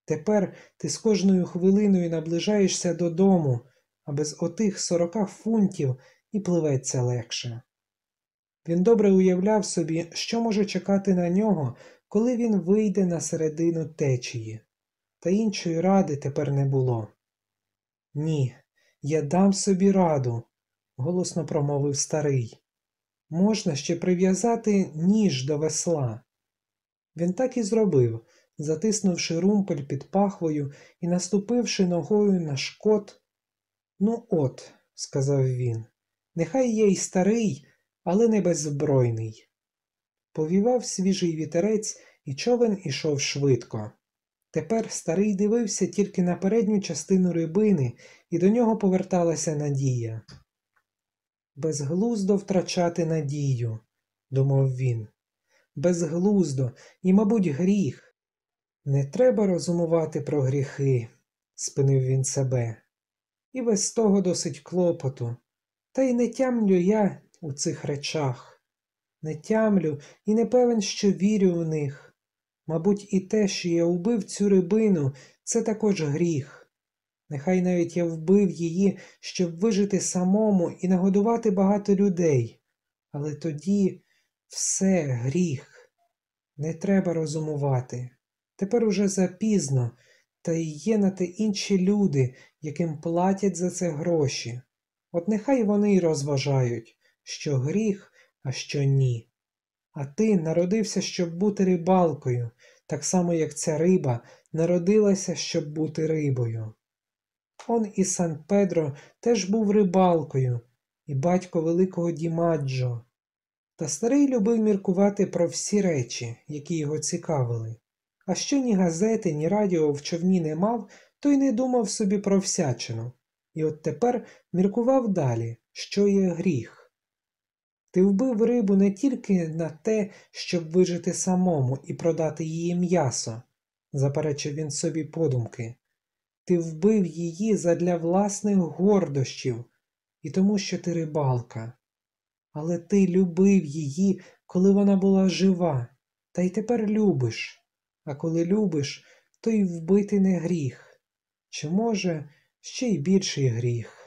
Тепер ти з кожною хвилиною наближаєшся додому, а без отих сорока фунтів і пливеться легше. Він добре уявляв собі, що може чекати на нього, коли він вийде на середину течії, та іншої ради тепер не було. Ні, я дам собі раду, голосно промовив старий. Можна ще прив'язати ніж до весла. Він так і зробив, затиснувши румпель під пахвою і наступивши ногою на шкот. Ну, от, сказав він, нехай є й старий, але не беззбройний. Повівав свіжий вітерець, і човен ішов швидко. Тепер старий дивився тільки на передню частину рибини, і до нього поверталася надія. Безглуздо втрачати надію, думав він. Безглуздо і, мабуть, гріх. Не треба розумувати про гріхи, спинив він себе. І без того досить клопоту. Та й не тямлю я у цих речах. Не тямлю і не певен, що вірю в них. Мабуть, і те, що я убив цю рибину, це також гріх. Нехай навіть я вбив її, щоб вижити самому і нагодувати багато людей. Але тоді все гріх. Не треба розумувати. Тепер уже запізно, та й є на те інші люди, яким платять за це гроші. От нехай вони й розважають, що гріх, а що ні. А ти народився, щоб бути рибалкою, так само, як ця риба народилася, щоб бути рибою. Он і Сан Педро теж був рибалкою, і батько великого Дімаджо. Та старий любив міркувати про всі речі, які його цікавили. А що ні газети, ні радіо в човні не мав, то й не думав собі про всячину. І от тепер міркував далі, що є гріх. Ти вбив рибу не тільки на те, щоб вижити самому і продати її м'ясо, заперечив він собі подумки. Ти вбив її задля власних гордощів і тому, що ти рибалка. Але ти любив її, коли вона була жива, та й тепер любиш. А коли любиш, то й вбити не гріх. Чи, може, ще й більший гріх.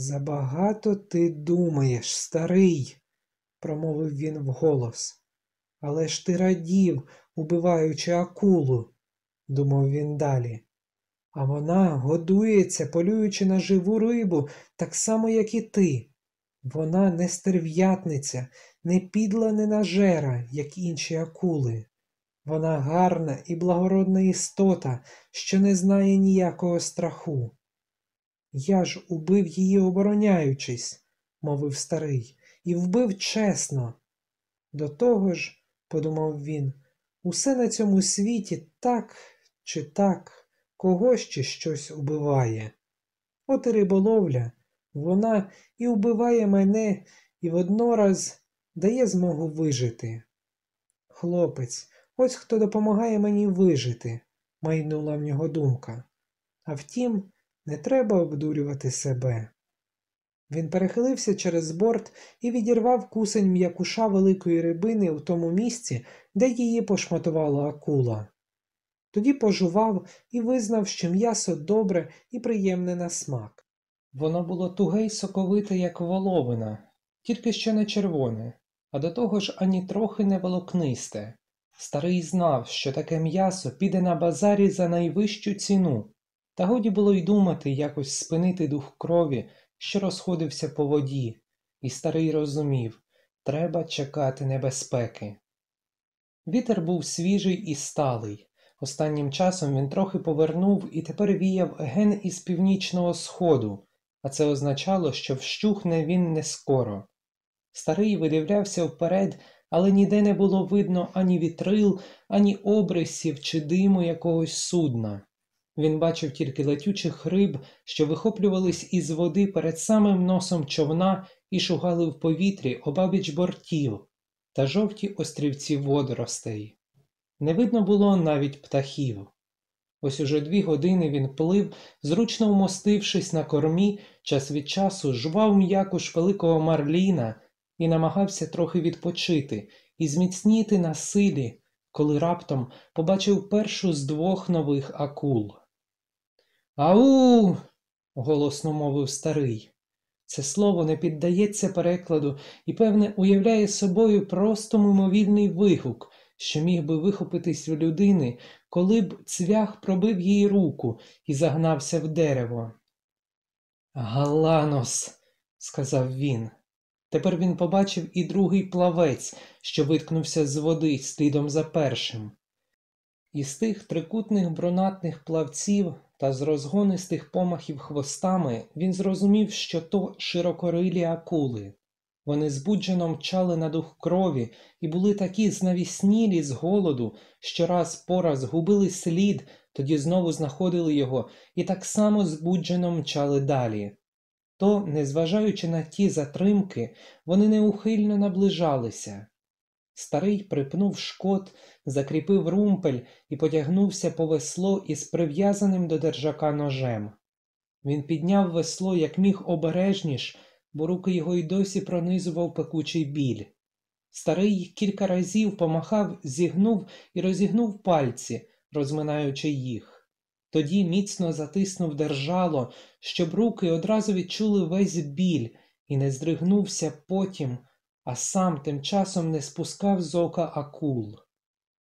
Забагато ти думаєш, старий, промовив він вголос. Але ж ти радів, убиваючи акулу, думав він далі. А вона годується, полюючи на живу рибу, так само, як і ти. Вона не стерв'ятниця, не підла ненажера, як інші акули. Вона гарна і благородна істота, що не знає ніякого страху. Я ж убив її, обороняючись, мовив старий, і вбив чесно. До того ж, подумав він, усе на цьому світі так чи так когось чи щось убиває. От і риболовля, вона і убиває мене, і воднораз дає змогу вижити. Хлопець, ось хто допомагає мені вижити, майнула в нього думка. А втім, не треба обдурювати себе. Він перехилився через борт і відірвав кусень м'якуша великої рибини в тому місці, де її пошматувала акула. Тоді пожував і визнав, що м'ясо добре і приємне на смак. Воно було туге й соковите, як воловина, тільки ще не червоне, а до того ж ані трохи не волокнисте. Старий знав, що таке м'ясо піде на базарі за найвищу ціну, та годі було й думати якось спинити дух крові, що розходився по воді, і старий розумів треба чекати небезпеки. Вітер був свіжий і сталий. Останнім часом він трохи повернув і тепер віяв ген із північного сходу, а це означало, що вщухне він не скоро. Старий видивлявся вперед, але ніде не було видно ані вітрил, ані обрисів чи диму якогось судна. Він бачив тільки летючих риб, що вихоплювались із води перед самим носом човна і шугали в повітрі обабіч бортів та жовті острівці водоростей. Не видно було навіть птахів. Ось уже дві години він плив, зручно вмостившись на кормі, час від часу жував м'якуш великого марліна і намагався трохи відпочити і зміцніти на силі, коли раптом побачив першу з двох нових акул. Ау. голосно мовив старий. Це слово не піддається перекладу і, певне, уявляє собою просто мимовільний вигук, що міг би вихопитись в людини, коли б цвях пробив їй руку і загнався в дерево. Галанос, сказав він. Тепер він побачив і другий плавець, що виткнувся з води слідом за першим. Із тих трикутних бронатних плавців та з розгонистих помахів хвостами він зрозумів, що то широкорилі акули. Вони збуджено мчали на дух крові і були такі знавіснілі з голоду, що раз по раз губили слід, тоді знову знаходили його і так само збуджено мчали далі. То, незважаючи на ті затримки, вони неухильно наближалися. Старий припнув шкот, закріпив румпель і потягнувся по весло із прив'язаним до держака ножем. Він підняв весло як міг обережніш, бо руки його й досі пронизував пекучий біль. Старий кілька разів помахав, зігнув і розігнув пальці, розминаючи їх. Тоді міцно затиснув держало, щоб руки одразу відчули весь біль і не здригнувся потім а сам тим часом не спускав з ока акул.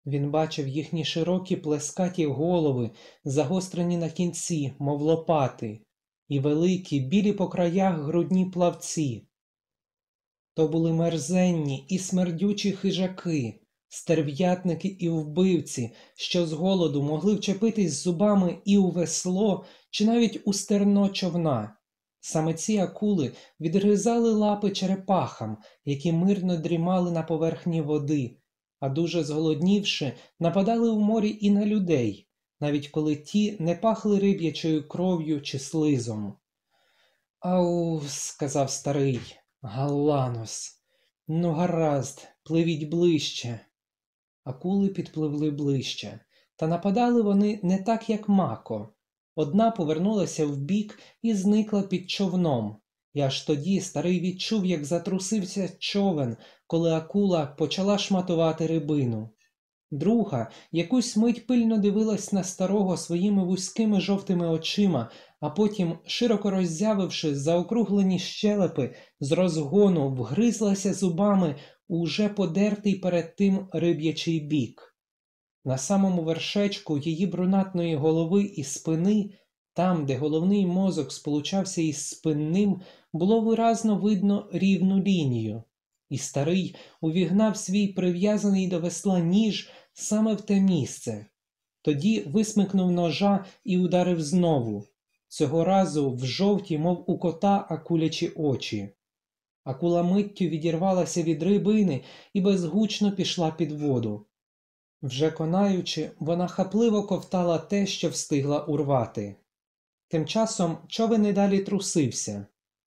Він бачив їхні широкі плескаті голови, загострені на кінці, мов лопати, і великі білі по краях грудні плавці. То були мерзенні і смердючі хижаки, стерв'ятники і вбивці, що з голоду могли вчепитись зубами і у весло, чи навіть у стерно човна. Саме ці акули відризали лапи черепахам, які мирно дрімали на поверхні води, а дуже зголоднівши, нападали у морі і на людей, навіть коли ті не пахли риб'ячою кров'ю чи слизом. Ау, сказав старий Галанос, ну гаразд, пливіть ближче. Акули підпливли ближче, та нападали вони не так, як мако. Одна повернулася вбік і зникла під човном. І аж тоді старий відчув, як затрусився човен, коли акула почала шматувати рибину. Друга якусь мить пильно дивилась на старого своїми вузькими жовтими очима, а потім, широко роззявивши заокруглені щелепи, з розгону вгризлася зубами уже подертий перед тим риб'ячий бік. На самому вершечку її брунатної голови і спини, там, де головний мозок сполучався із спинним, було виразно видно рівну лінію, і старий увігнав свій прив'язаний до весла ніж саме в те місце. Тоді висмикнув ножа і ударив знову, цього разу в жовті, мов у кота, акулячі очі. Акула миттю відірвалася від рибини і безгучно пішла під воду. Вже конаючи, вона хапливо ковтала те, що встигла урвати. Тим часом човен і далі трусився.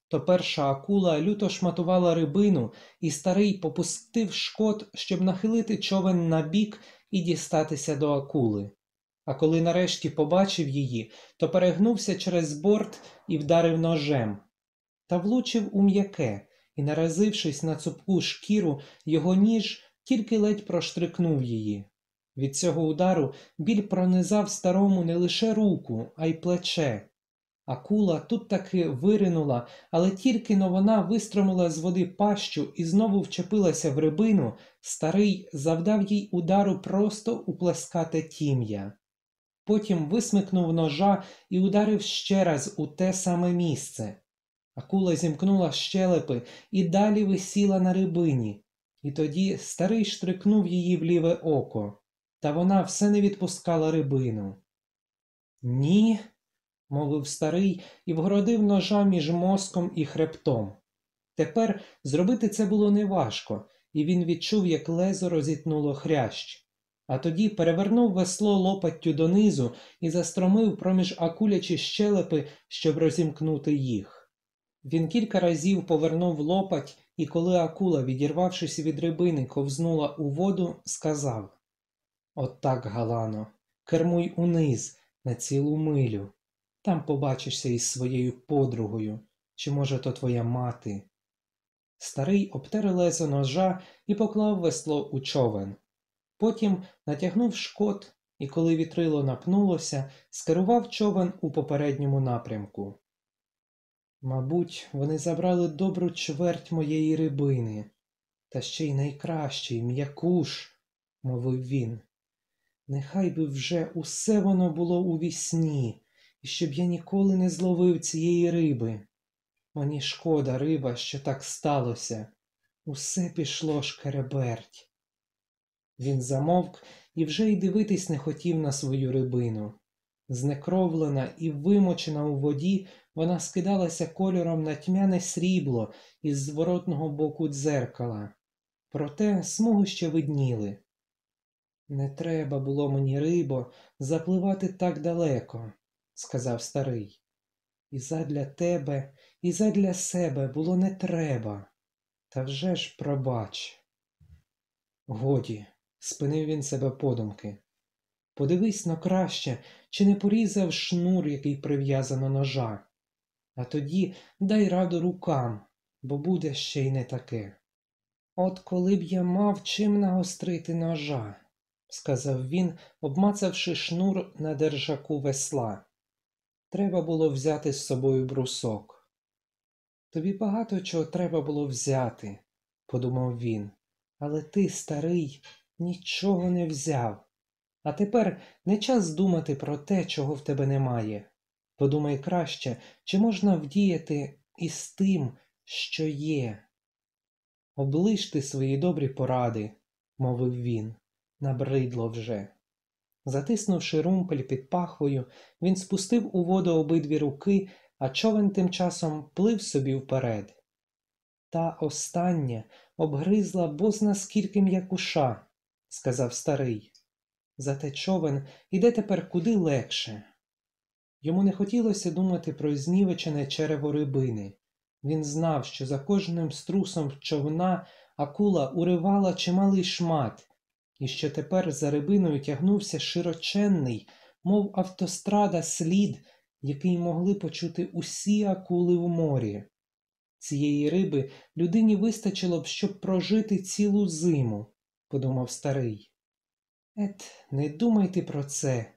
То перша акула люто шматувала рибину, і старий попустив шкод, щоб нахилити човен на бік і дістатися до акули. А коли нарешті побачив її, то перегнувся через борт і вдарив ножем. Та влучив у м'яке, і, наразившись на цупку шкіру, його ніж тільки ледь проштрикнув її. Від цього удару біль пронизав старому не лише руку, а й плече. Акула тут таки виринула, але тільки но вона вистромила з води пащу і знову вчепилася в рибину, старий завдав їй удару просто у плескате тім'я. Потім висмикнув ножа і ударив ще раз у те саме місце. Акула зімкнула щелепи і далі висіла на рибині, і тоді старий штрикнув її в ліве око, та вона все не відпускала рибину. Ні, мовив старий і вгородив ножа між мозком і хребтом. Тепер зробити це було неважко, і він відчув, як лезо розітнуло хрящ. А тоді перевернув весло лопаттю донизу і застромив проміж акулячі щелепи, щоб розімкнути їх. Він кілька разів повернув лопать, і коли акула, відірвавшись від рибини, ковзнула у воду, сказав От так, Галано, кермуй униз на цілу милю. Там побачишся із своєю подругою, чи, може, то твоя мати. Старий обтер лезо ножа і поклав весло у човен. Потім натягнув шкот і, коли вітрило напнулося, скерував човен у попередньому напрямку. Мабуть, вони забрали добру чверть моєї рибини, та ще й найкращий м'якуш, мовив він. Нехай би вже усе воно було у вісні, і щоб я ніколи не зловив цієї риби. Мені шкода, риба, що так сталося. Усе пішло шкереберть. Він замовк і вже й дивитись не хотів на свою рибину. Знекровлена і вимочена у воді, вона скидалася кольором на тьмяне срібло із зворотного боку дзеркала. Проте смуги ще видніли. Не треба було мені, рибо, запливати так далеко, сказав старий. І задля тебе, і задля себе було не треба. Та вже ж пробач. Годі, спинив він себе подумки. Подивись но краще, чи не порізав шнур, який прив'язано ножа. А тоді дай раду рукам, бо буде ще й не таке. От коли б я мав чим нагострити ножа, сказав він, обмацавши шнур на держаку весла. Треба було взяти з собою брусок. Тобі багато чого треба було взяти, подумав він, але ти, старий, нічого не взяв. А тепер не час думати про те, чого в тебе немає. Подумай краще, чи можна вдіяти із тим, що є. Оближ ти свої добрі поради, мовив він, набридло вже. Затиснувши румпель під пахвою, він спустив у воду обидві руки, а човен тим часом плив собі вперед. Та остання обгризла бозна скільки м'якуша, сказав старий. Зате човен іде тепер куди легше. Йому не хотілося думати про знівечене черево рибини. Він знав, що за кожним струсом човна акула уривала чималий шмат, і що тепер за рибиною тягнувся широченний, мов автострада, слід, який могли почути усі акули в морі. Цієї риби людині вистачило б, щоб прожити цілу зиму, подумав старий. Ет, не думай ти про це.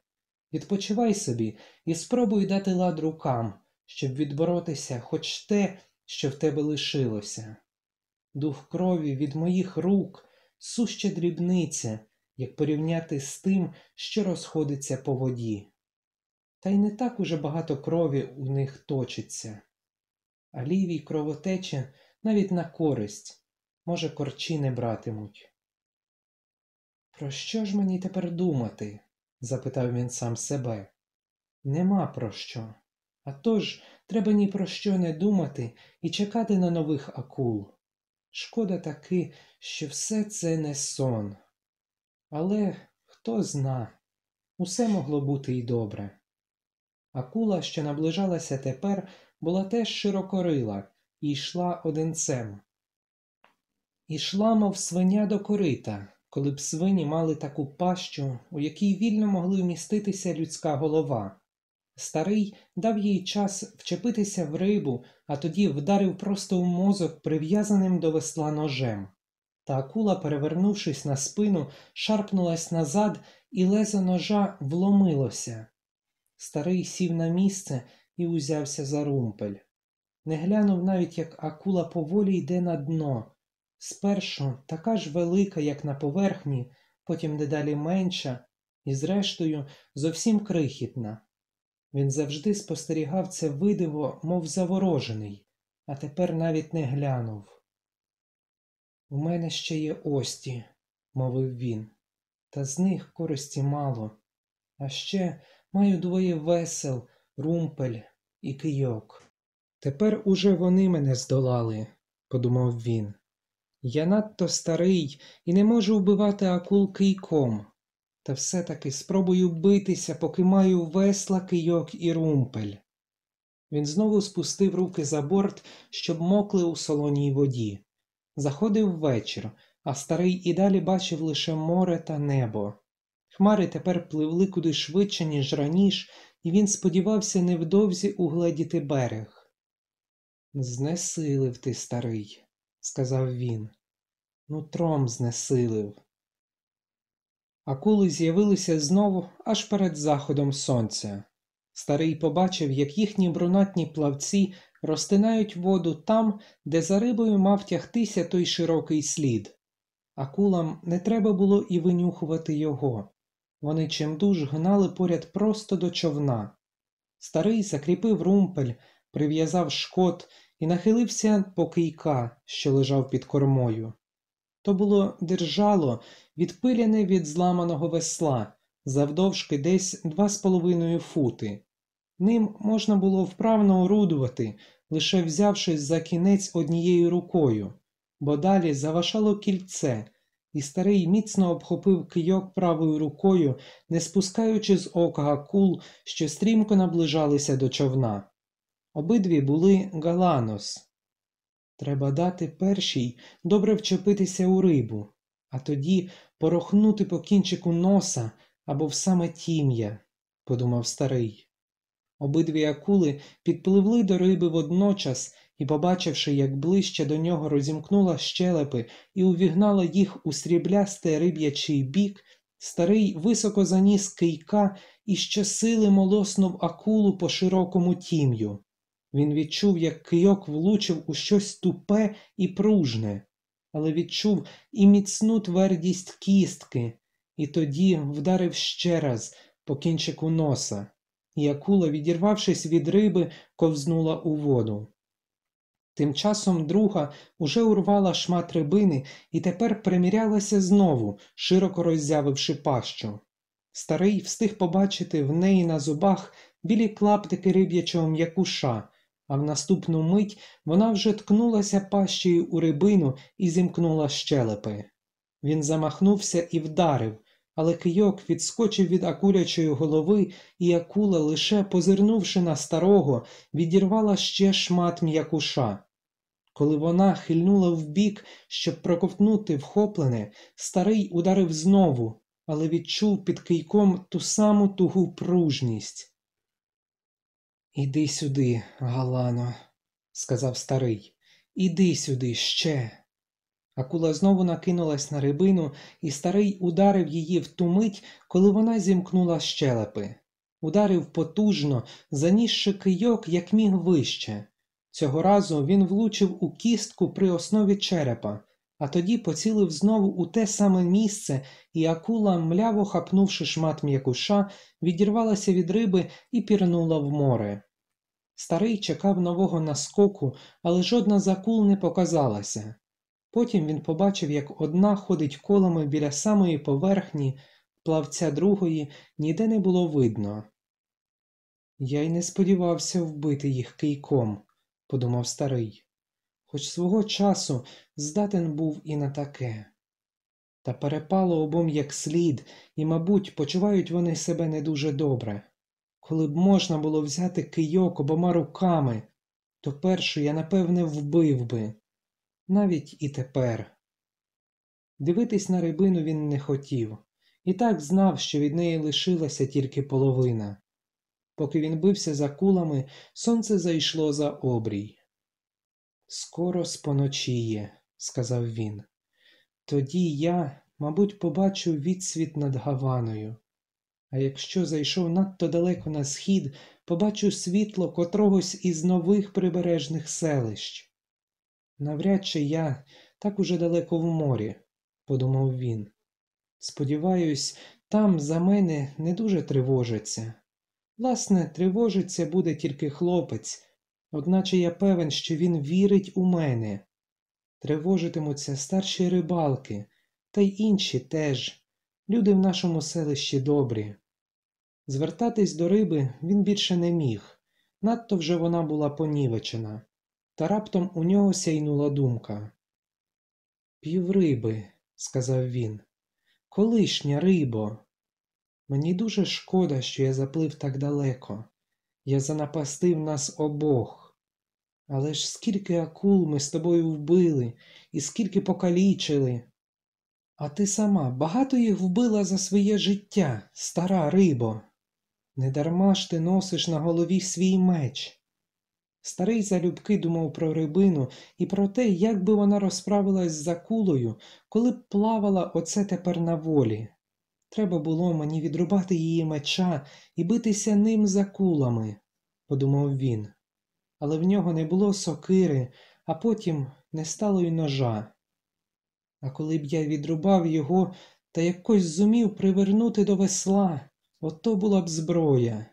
Відпочивай собі і спробуй дати лад рукам, щоб відборотися хоч те, що в тебе лишилося. Дух крові від моїх рук суща дрібниця, як порівняти з тим, що розходиться по воді. Та й не так уже багато крові у них точиться, а лівій кровотече навіть на користь, може, корчі не братимуть. Про що ж мені тепер думати? запитав він сам себе. Нема про що. А тож треба ні про що не думати і чекати на нових акул. Шкода таки, що все це не сон. Але хто зна, усе могло бути й добре. Акула, що наближалася тепер, була теж широкорила і йшла одинцем. Ішла, мов свиня до корита, коли б свині мали таку пащу, у якій вільно могли вміститися людська голова. Старий дав їй час вчепитися в рибу, а тоді вдарив просто в мозок прив'язаним до весла ножем. Та акула, перевернувшись на спину, шарпнулась назад, і лезо ножа вломилося. Старий сів на місце і узявся за румпель. Не глянув навіть, як акула поволі йде на дно. Спершу така ж велика, як на поверхні, потім дедалі менша, і, зрештою, зовсім крихітна. Він завжди спостерігав це видиво, мов заворожений, а тепер навіть не глянув. У мене ще є ості, мовив він, та з них користі мало. А ще маю двоє весел, румпель і кийок. Тепер уже вони мене здолали, подумав він. Я надто старий і не можу вбивати акул кийком, та все-таки спробую битися, поки маю весла, кийок і румпель. Він знову спустив руки за борт, щоб мокли у солоній воді. Заходив вечір, а старий і далі бачив лише море та небо. Хмари тепер пливли куди швидше, ніж раніше, і він сподівався невдовзі угледіти берег. Знесилив ти, старий, сказав він. Нутром знесилив. Акули з'явилися знову аж перед заходом сонця. Старий побачив, як їхні брунатні плавці розтинають воду там, де за рибою мав тягтися той широкий слід. Акулам не треба було і винюхувати його. Вони чимдуж гнали поряд просто до човна. Старий закріпив румпель, прив'язав шкот і нахилився по кийка, що лежав під кормою. То було держало, відпиляне від зламаного весла, завдовжки десь два з половиною фути. Ним можна було вправно орудувати, лише взявшись за кінець однією рукою, бо далі завашало кільце, і старий міцно обхопив кийок правою рукою, не спускаючи з ока акул, що стрімко наближалися до човна. Обидві були галанос. Треба дати першій добре вчепитися у рибу, а тоді порохнути по кінчику носа або в саме тім'я, подумав старий. Обидві акули підпливли до риби водночас і, побачивши, як ближче до нього розімкнула щелепи і увігнала їх у сріблястий риб'ячий бік, старий високо заніс кийка і щосили молоснув акулу по широкому тім'ю. Він відчув, як кийок влучив у щось тупе і пружне, але відчув і міцну твердість кістки, і тоді вдарив ще раз по кінчику носа, і акула, відірвавшись від риби, ковзнула у воду. Тим часом друга уже урвала шмат рибини і тепер примірялася знову, широко роззявивши пащу. Старий встиг побачити в неї на зубах білі клаптики риб'ячого м'якуша, а в наступну мить вона вже ткнулася пащею у рибину і зімкнула щелепи. Він замахнувся і вдарив, але кийок відскочив від акулячої голови, і акула, лише позирнувши на старого, відірвала ще шмат м'якуша. Коли вона хильнула вбік, щоб проковтнути вхоплене, старий ударив знову, але відчув під кийком ту саму тугу пружність. Іди сюди, Галано, сказав старий, іди сюди ще. Акула знову накинулась на рибину, і старий ударив її в ту мить, коли вона зімкнула щелепи. Ударив потужно, занісши кийок, як міг вище. Цього разу він влучив у кістку при основі черепа, а тоді поцілив знову у те саме місце, і акула, мляво хапнувши шмат м'якуша, відірвалася від риби і пірнула в море. Старий чекав нового наскоку, але жодна з акул не показалася. Потім він побачив, як одна ходить колами біля самої поверхні, плавця другої ніде не було видно. Я й не сподівався вбити їх кийком, подумав старий, хоч свого часу здатен був і на таке. Та перепало обом як слід, і, мабуть, почувають вони себе не дуже добре. Коли б можна було взяти кийок обома руками, то першу я, напевне, вбив би, навіть і тепер. Дивитись на рибину він не хотів, і так знав, що від неї лишилася тільки половина. Поки він бився за кулами, сонце зайшло за обрій. Скоро споночіє, сказав він. Тоді я, мабуть, побачу відсвіт над Гаваною. А якщо зайшов надто далеко на схід, побачу світло котрогось із нових прибережних селищ. Навряд чи я так уже далеко в морі, подумав він. Сподіваюсь, там за мене не дуже тривожаться. Власне, тривожиться буде тільки хлопець, одначе я певен, що він вірить у мене. Тривожитимуться старші рибалки, та й інші теж. Люди в нашому селищі добрі. Звертатись до риби він більше не міг, надто вже вона була понівечена, та раптом у нього сяйнула думка. Півриби, сказав він, колишня рибо. Мені дуже шкода, що я заплив так далеко. Я занапастив нас обох. Але ж скільки акул ми з тобою вбили, і скільки покалічили. А ти сама багато їх вбила за своє життя, стара рибо. Недарма ж ти носиш на голові свій меч. Старий залюбки думав про рибину і про те, як би вона розправилась з акулою, коли б плавала оце тепер на волі. Треба було мені відрубати її меча і битися ним за кулами, подумав він. Але в нього не було сокири, а потім не стало й ножа. А коли б я відрубав його та якось зумів привернути до весла, ото була б зброя.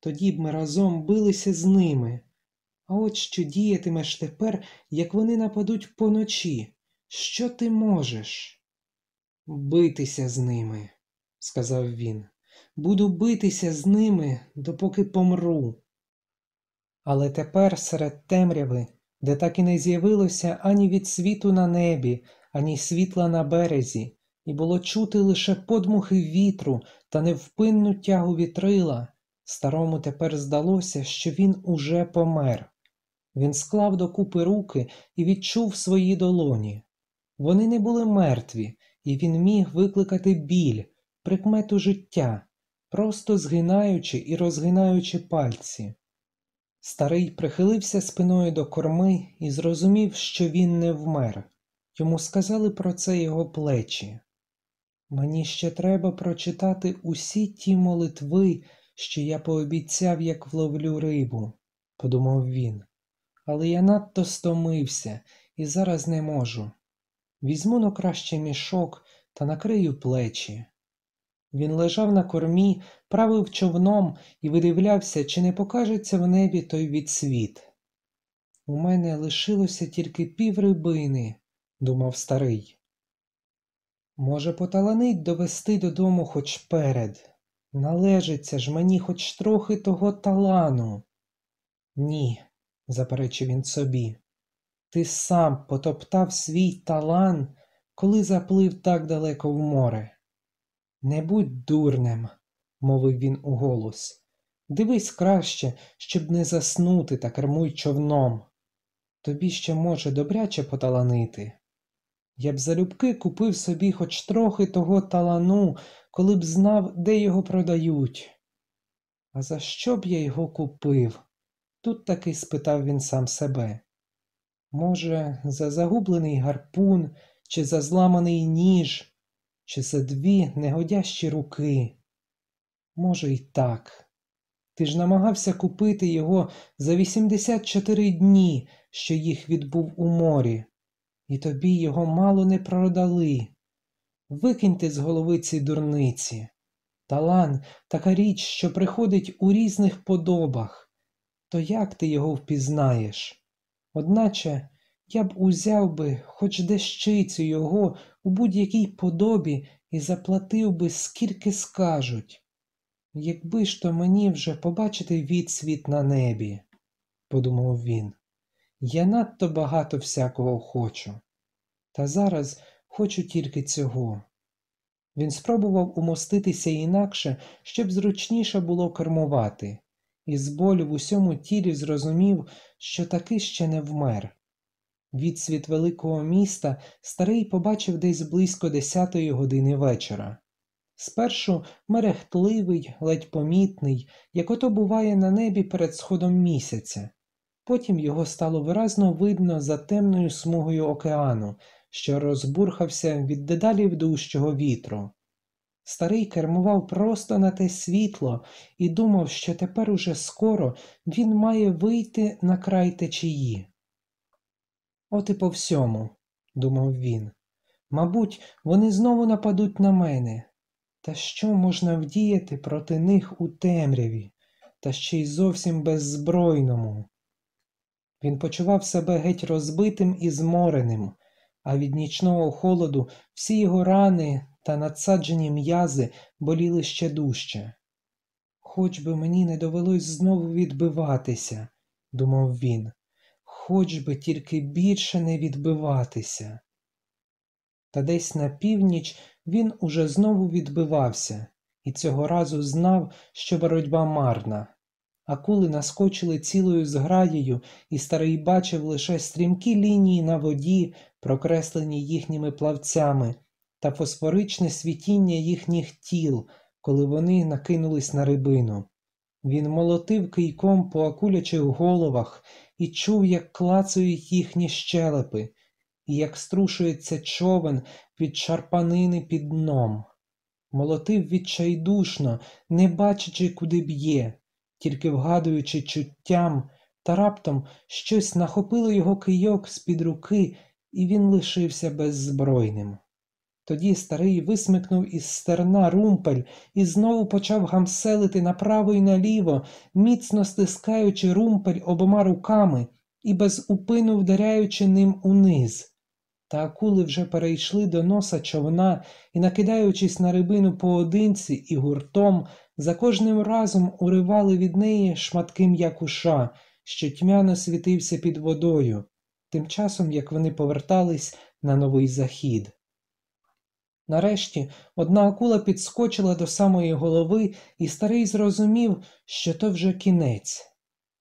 Тоді б ми разом билися з ними. А от що діятимеш тепер, як вони нападуть поночі? Що ти можеш? Битися з ними сказав він, буду битися з ними, допоки помру. Але тепер серед темряви, де так і не з'явилося ані від світу на небі, ані світла на березі, і було чути лише подмухи вітру та невпинну тягу вітрила, старому тепер здалося, що він уже помер. Він склав докупи руки і відчув свої долоні. Вони не були мертві, і він міг викликати біль, прикмету життя, просто згинаючи і розгинаючи пальці. Старий прихилився спиною до корми і зрозумів, що він не вмер. Йому сказали про це його плечі. Мені ще треба прочитати усі ті молитви, що я пообіцяв, як вловлю рибу, подумав він. Але я надто стомився і зараз не можу. Візьму на краще мішок та накрию плечі. Він лежав на кормі, правив човном і видивлявся, чи не покажеться в небі той відсвіт. У мене лишилося тільки пів рибини, думав старий. Може, поталанить довести додому хоч перед. Належиться ж мені хоч трохи того талану. Ні, заперечив він собі. Ти сам потоптав свій талан, коли заплив так далеко в море. Не будь дурнем, мовив він уголос. Дивись краще, щоб не заснути та кермуй човном. Тобі ще може добряче поталанити. Я б залюбки купив собі хоч трохи того талану, коли б знав, де його продають. А за що б я його купив? Тут таки спитав він сам себе. Може, за загублений гарпун чи за зламаний ніж, чи за дві негодящі руки. Може, й так. Ти ж намагався купити його за 84 дні, що їх відбув у морі, і тобі його мало не продали. Викиньте з голови ці дурниці. Талан така річ, що приходить у різних подобах. То як ти його впізнаєш? Одначе я б узяв би хоч дещицю його у будь-якій подобі і заплатив би, скільки скажуть. Якби ж то мені вже побачити відсвіт на небі, подумав він, я надто багато всякого хочу, та зараз хочу тільки цього. Він спробував умоститися інакше, щоб зручніше було кермувати, і з болю в усьому тілі зрозумів, що таки ще не вмер. Відсвіт великого міста старий побачив десь близько десятої години вечора. Спершу мерехтливий, ледь помітний, як ото буває на небі перед сходом місяця, потім його стало виразно видно за темною смугою океану, що розбурхався від дедалі вдущого вітру. Старий кермував просто на те світло і думав, що тепер уже скоро він має вийти на край течії. От і по всьому, думав він. Мабуть, вони знову нападуть на мене. Та що можна вдіяти проти них у темряві, та ще й зовсім беззбройному? Він почував себе геть розбитим і змореним, а від нічного холоду всі його рани та надсаджені м'язи боліли ще дужче. Хоч би мені не довелось знову відбиватися, думав він, хоч би тільки більше не відбиватися. Та десь на північ він уже знову відбивався і цього разу знав, що боротьба марна. Акули наскочили цілою зграєю, і старий бачив лише стрімкі лінії на воді, прокреслені їхніми плавцями, та фосфоричне світіння їхніх тіл, коли вони накинулись на рибину. Він молотив кийком по акулячих головах і чув, як клацають їхні щелепи, і як струшується човен від шарпанини під дном. Молотив відчайдушно, не бачачи, куди б'є, тільки вгадуючи чуттям, та раптом щось нахопило його кийок з-під руки, і він лишився беззбройним. Тоді старий висмикнув із стерна румпель і знову почав гамселити направо і наліво, міцно стискаючи румпель обома руками і без упину вдаряючи ним униз. Та акули вже перейшли до носа човна і, накидаючись на рибину поодинці і гуртом, за кожним разом уривали від неї шматки м'якуша, що тьмяно світився під водою, тим часом як вони повертались на новий захід. Нарешті одна акула підскочила до самої голови, і старий зрозумів, що то вже кінець.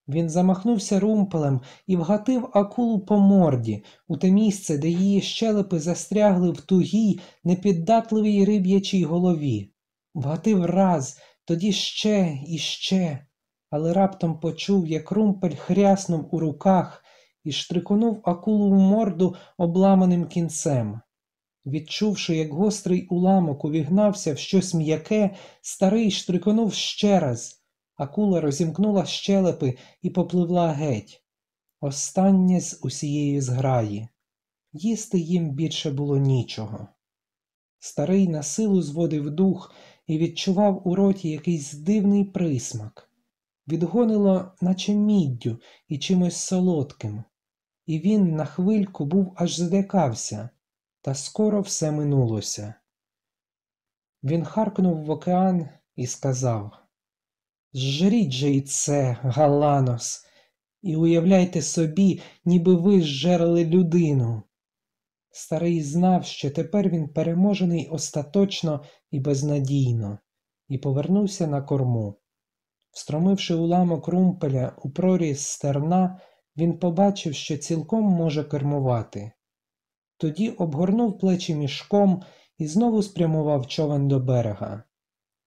Він замахнувся румпелем і вгатив акулу по морді у те місце, де її щелепи застрягли в тугій, непіддатливій риб'ячій голові. Вгатив раз, тоді ще і ще, але раптом почув, як румпель хряснув у руках і штриконув акулу в морду обламаним кінцем. Відчувши, як гострий уламок увігнався в щось м'яке, старий штриконув ще раз. Акула розімкнула щелепи і попливла геть. Останнє з усієї зграї. Їсти їм більше було нічого. Старий на силу зводив дух і відчував у роті якийсь дивний присмак. Відгонило, наче міддю і чимось солодким, і він на хвильку був аж задекався, та скоро все минулося. Він харкнув в океан і сказав Жріть же і це, Галанос, і уявляйте собі, ніби ви зжерли людину. Старий знав, що тепер він переможений остаточно і безнадійно, і повернувся на корму. Встромивши уламок румпеля у проріз стерна, він побачив, що цілком може кермувати. Тоді обгорнув плечі мішком і знову спрямував човен до берега.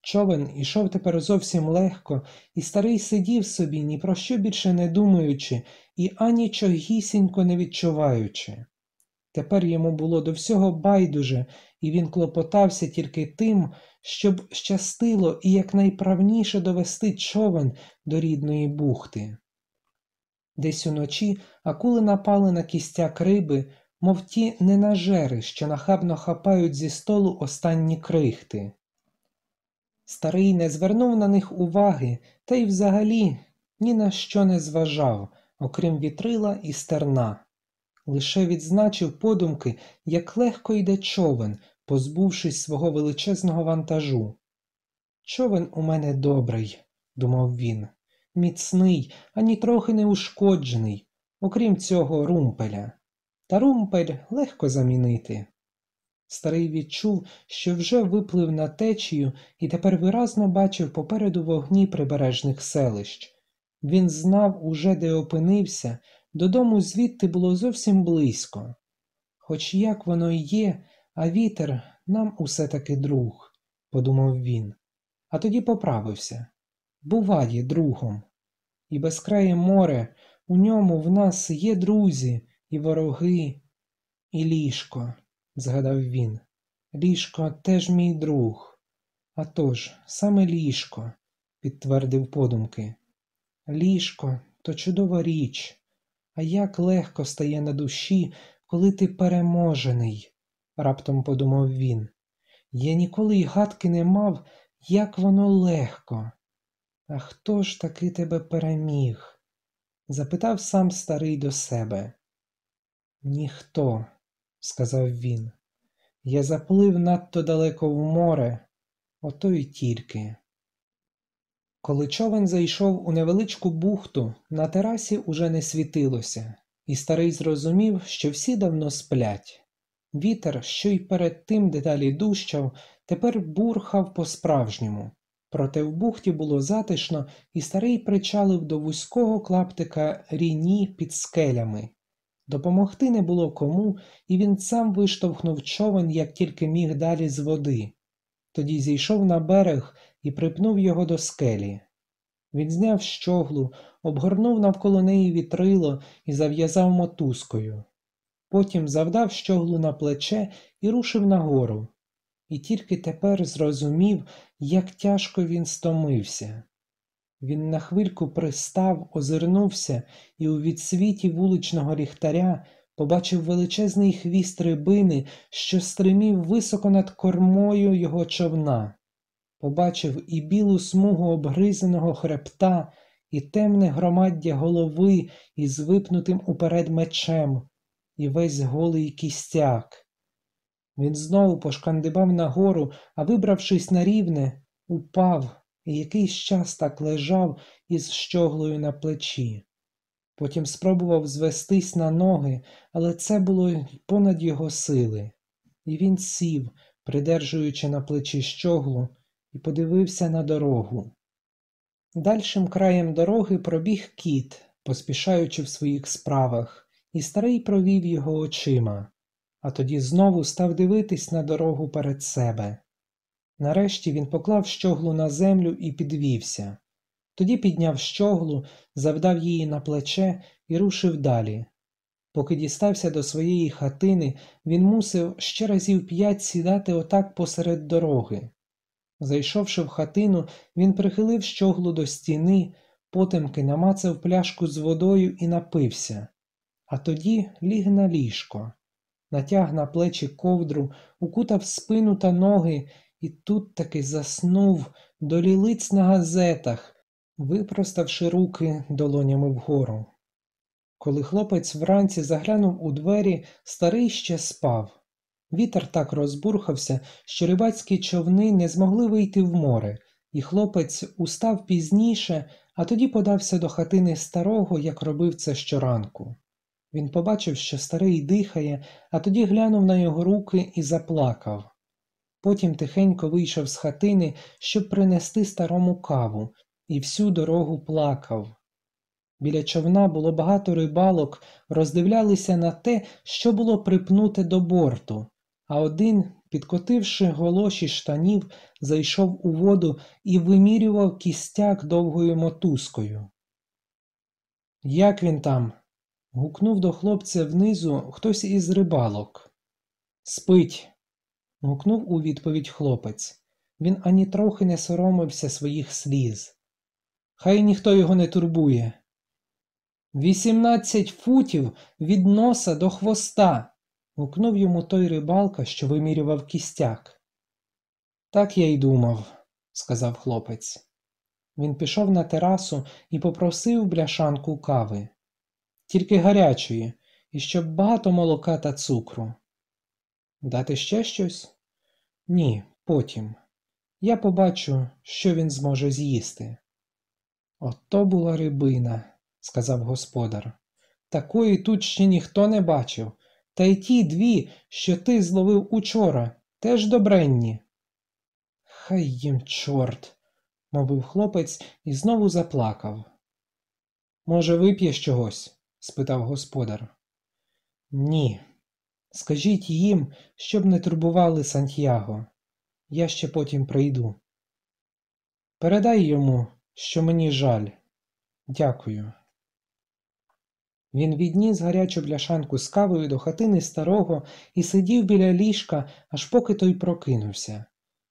Човен ішов тепер зовсім легко, і старий сидів собі, ні про що більше не думаючи і анічогісінько не відчуваючи. Тепер йому було до всього байдуже, і він клопотався тільки тим, щоб щастило і якнайправніше довести човен до рідної бухти. Десь уночі акули напали на кістяк риби, мов ті ненажери, що нахабно хапають зі столу останні крихти. Старий не звернув на них уваги та й взагалі ні на що не зважав, окрім вітрила і стерна. Лише відзначив подумки, як легко йде човен, позбувшись свого величезного вантажу. Човен у мене добрий, думав він, міцний, ані трохи не ушкоджений, окрім цього румпеля. Та румпель легко замінити. Старий відчув, що вже виплив на течію і тепер виразно бачив попереду вогні прибережних селищ. Він знав уже, де опинився, додому звідти було зовсім близько. Хоч як воно й є, а вітер нам усе таки друг, подумав він, а тоді поправився. Буває другом. І безкрає море, у ньому в нас є друзі, і вороги, і ліжко, згадав він. Ліжко теж мій друг. «А тож, саме ліжко, підтвердив подумки. Ліжко то чудова річ, а як легко стає на душі, коли ти переможений, раптом подумав він. Я ніколи й гадки не мав, як воно легко. А хто ж таки тебе переміг? запитав сам старий до себе. Ніхто, сказав він. Я заплив надто далеко в море, ото й тільки. Коли човен зайшов у невеличку бухту, на терасі уже не світилося, і старий зрозумів, що всі давно сплять. Вітер, що й перед тим деталі дужчав, тепер бурхав по-справжньому. Проте в бухті було затишно, і старий причалив до вузького клаптика ріні під скелями. Допомогти не було кому, і він сам виштовхнув човен, як тільки міг далі з води. Тоді зійшов на берег і припнув його до скелі. Він зняв щоглу, обгорнув навколо неї вітрило і зав'язав мотузкою. Потім завдав щоглу на плече і рушив нагору. І тільки тепер зрозумів, як тяжко він стомився. Він на хвильку пристав, озирнувся і у відсвіті вуличного ліхтаря побачив величезний хвіст рибини, що стримів високо над кормою його човна. Побачив і білу смугу обгризаного хребта, і темне громаддя голови із випнутим уперед мечем, і весь голий кістяк. Він знову пошкандибав нагору, а, вибравшись на рівне, упав і якийсь час так лежав із щоглою на плечі. Потім спробував звестись на ноги, але це було понад його сили, і він сів, придержуючи на плечі щоглу, і подивився на дорогу. Дальшим краєм дороги пробіг кіт, поспішаючи в своїх справах, і старий провів його очима, а тоді знову став дивитись на дорогу перед себе. Нарешті він поклав щоглу на землю і підвівся. Тоді підняв щоглу, завдав її на плече і рушив далі. Поки дістався до своєї хатини, він мусив ще разів п'ять сідати отак посеред дороги. Зайшовши в хатину, він прихилив щоглу до стіни, потемки намацав пляшку з водою і напився, а тоді ліг на ліжко, натяг на плечі ковдру, укутав спину та ноги і тут таки заснув до лілиць на газетах, випроставши руки долонями вгору. Коли хлопець вранці заглянув у двері, старий ще спав. Вітер так розбурхався, що рибацькі човни не змогли вийти в море, і хлопець устав пізніше, а тоді подався до хатини старого, як робив це щоранку. Він побачив, що старий дихає, а тоді глянув на його руки і заплакав. Потім тихенько вийшов з хатини, щоб принести старому каву, і всю дорогу плакав. Біля човна було багато рибалок, роздивлялися на те, що було припнуте до борту, а один, підкотивши голоші штанів, зайшов у воду і вимірював кістяк довгою мотузкою. Як він там? Гукнув до хлопця внизу хтось із рибалок. Спить. гукнув у відповідь хлопець. Він ані трохи не соромився своїх сліз. Хай ніхто його не турбує. Вісімнадцять футів від носа до хвоста. гукнув йому той рибалка, що вимірював кістяк. Так я й думав, сказав хлопець. Він пішов на терасу і попросив бляшанку кави, тільки гарячої, і щоб багато молока та цукру. Дати ще щось? Ні, потім. Я побачу, що він зможе з'їсти. Ото була рибина, сказав господар. Такої тут ще ніхто не бачив, та й ті дві, що ти зловив учора, теж добренні. Хай їм чорт, мовив хлопець і знову заплакав. Може, вип'єш чогось? спитав господар. Ні. Скажіть їм, щоб не турбували Сантьяго. Я ще потім прийду. Передай йому, що мені жаль. Дякую. Він відніс гарячу бляшанку з кавою до хатини старого і сидів біля ліжка, аж поки той прокинувся.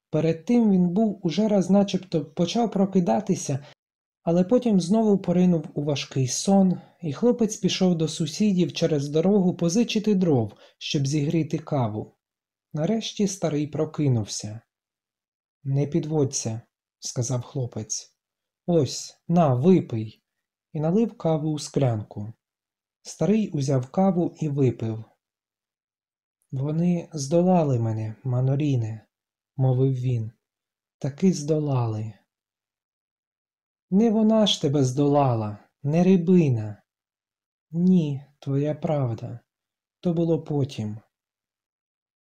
Перед тим він був уже раз начебто почав прокидатися, але потім знову поринув у важкий сон, і хлопець пішов до сусідів через дорогу позичити дров, щоб зігріти каву. Нарешті старий прокинувся. Не підводься, сказав хлопець. Ось, на, випий, і налив каву у склянку. Старий узяв каву і випив. Вони здолали мене, Маноріне, мовив він. Таки здолали. Не вона ж тебе здолала, не рибина. Ні, твоя правда. То було потім.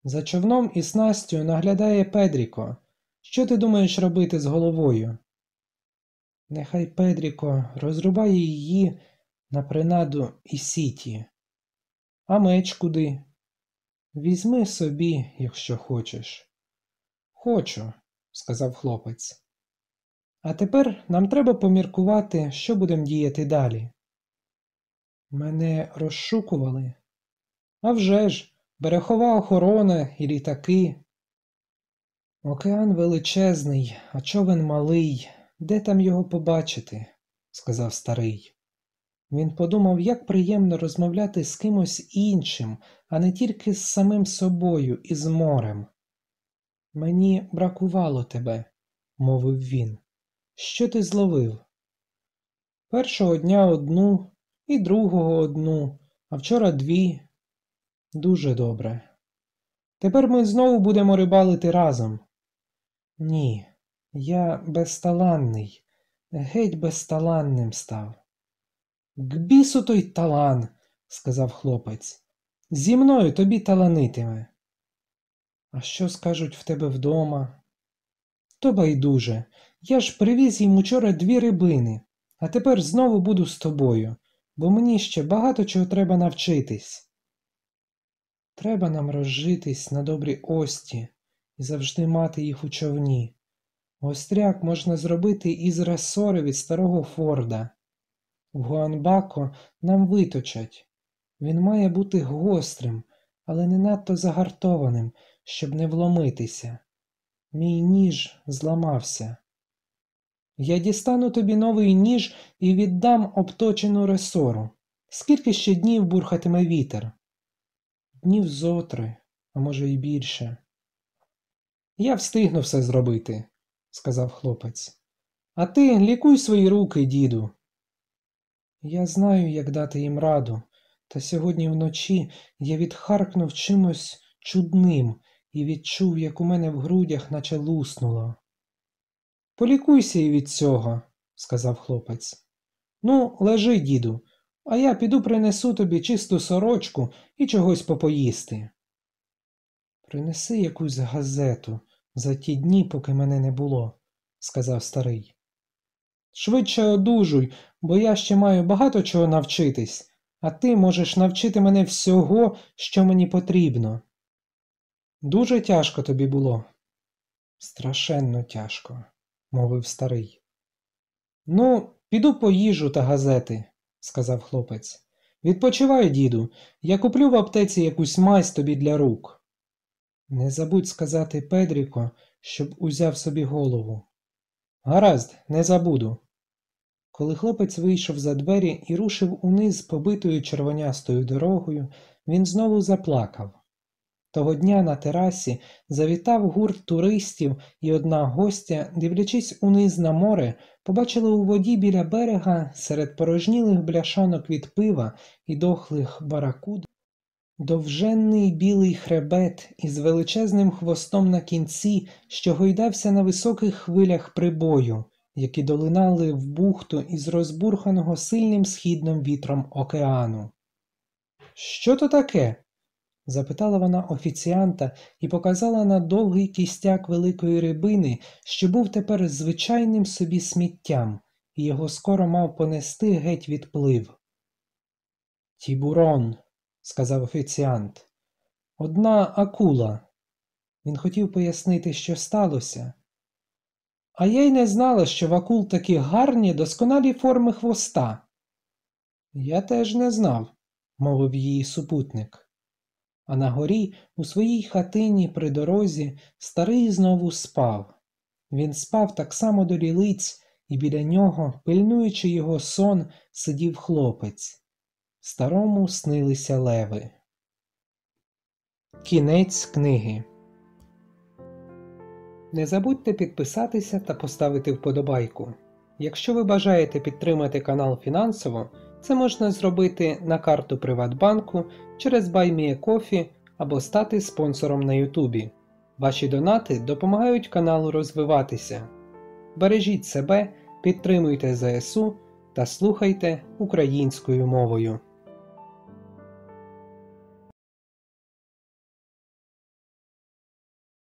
За човном і снастю наглядає Педріко. Що ти думаєш робити з головою? Нехай Педріко розрубає її на принаду і сіті. А меч куди? Візьми собі, якщо хочеш. Хочу, сказав хлопець. А тепер нам треба поміркувати, що будемо діяти далі. Мене розшукували. А вже ж, берегова охорона і літаки. Океан величезний, а човен малий. Де там його побачити? сказав старий. Він подумав, як приємно розмовляти з кимось іншим, а не тільки з самим собою і з морем. Мені бракувало тебе, мовив він. Що ти зловив? Першого дня одну, і другого одну, а вчора дві. Дуже добре. Тепер ми знову будемо рибалити разом. Ні, я безталанний, геть безталанним став. К бісу той талан, сказав хлопець. Зі мною тобі таланитиме. А що скажуть в тебе вдома? То байдуже. Я ж привіз їм учора дві рибини, а тепер знову буду з тобою, бо мені ще багато чого треба навчитись. Треба нам розжитись на добрій ості і завжди мати їх у човні. Гостряк можна зробити із ресори від старого Форда. В Гуанбако нам виточать. Він має бути гострим, але не надто загартованим, щоб не вломитися. Мій ніж зламався. Я дістану тобі новий ніж і віддам обточену ресору. Скільки ще днів бурхатиме вітер? Днів зотри, а може, й більше. Я встигну все зробити, сказав хлопець. А ти лікуй свої руки, діду. Я знаю, як дати їм раду, та сьогодні вночі я відхаркнув чимось чудним і відчув, як у мене в грудях наче луснуло. Полікуйся і від цього, сказав хлопець. Ну, лежи, діду, а я піду принесу тобі чисту сорочку і чогось попоїсти. Принеси якусь газету за ті дні, поки мене не було, сказав старий. Швидше одужуй, бо я ще маю багато чого навчитись, а ти можеш навчити мене всього, що мені потрібно. Дуже тяжко тобі було. Страшенно тяжко, мовив старий. Ну, піду по їжу та газети, сказав хлопець. Відпочивай, діду, я куплю в аптеці якусь мазь тобі для рук. Не забудь сказати Педріко, щоб узяв собі голову. Гаразд, не забуду. Коли хлопець вийшов за двері і рушив униз побитою червонястою дорогою, він знову заплакав. Того дня на терасі завітав гурт туристів, і одна гостя, дивлячись униз на море, побачила у воді біля берега серед порожнілих бляшанок від пива і дохлих баракуд довженний білий хребет із величезним хвостом на кінці, що гойдався на високих хвилях прибою, які долинали в бухту із розбурханого сильним східним вітром океану. Що то таке? запитала вона офіціанта і показала на довгий кістяк великої рибини, що був тепер звичайним собі сміттям, і його скоро мав понести геть відплив. Тібурон, сказав офіціант, одна акула. Він хотів пояснити, що сталося. А я й не знала, що в акул такі гарні, досконалі форми хвоста. Я теж не знав, мовив її супутник. А на горі, у своїй хатині при дорозі, старий знову спав. Він спав так само до лілиць, і біля нього, пильнуючи його сон, сидів хлопець. Старому снилися леви. Кінець книги. Не забудьте підписатися та поставити вподобайку. Якщо ви бажаєте підтримати канал фінансово, це можна зробити на карту Приватбанку через BuyMeACoffee або стати спонсором на Ютубі. Ваші донати допомагають каналу розвиватися. Бережіть себе, підтримуйте ЗСУ та слухайте українською мовою.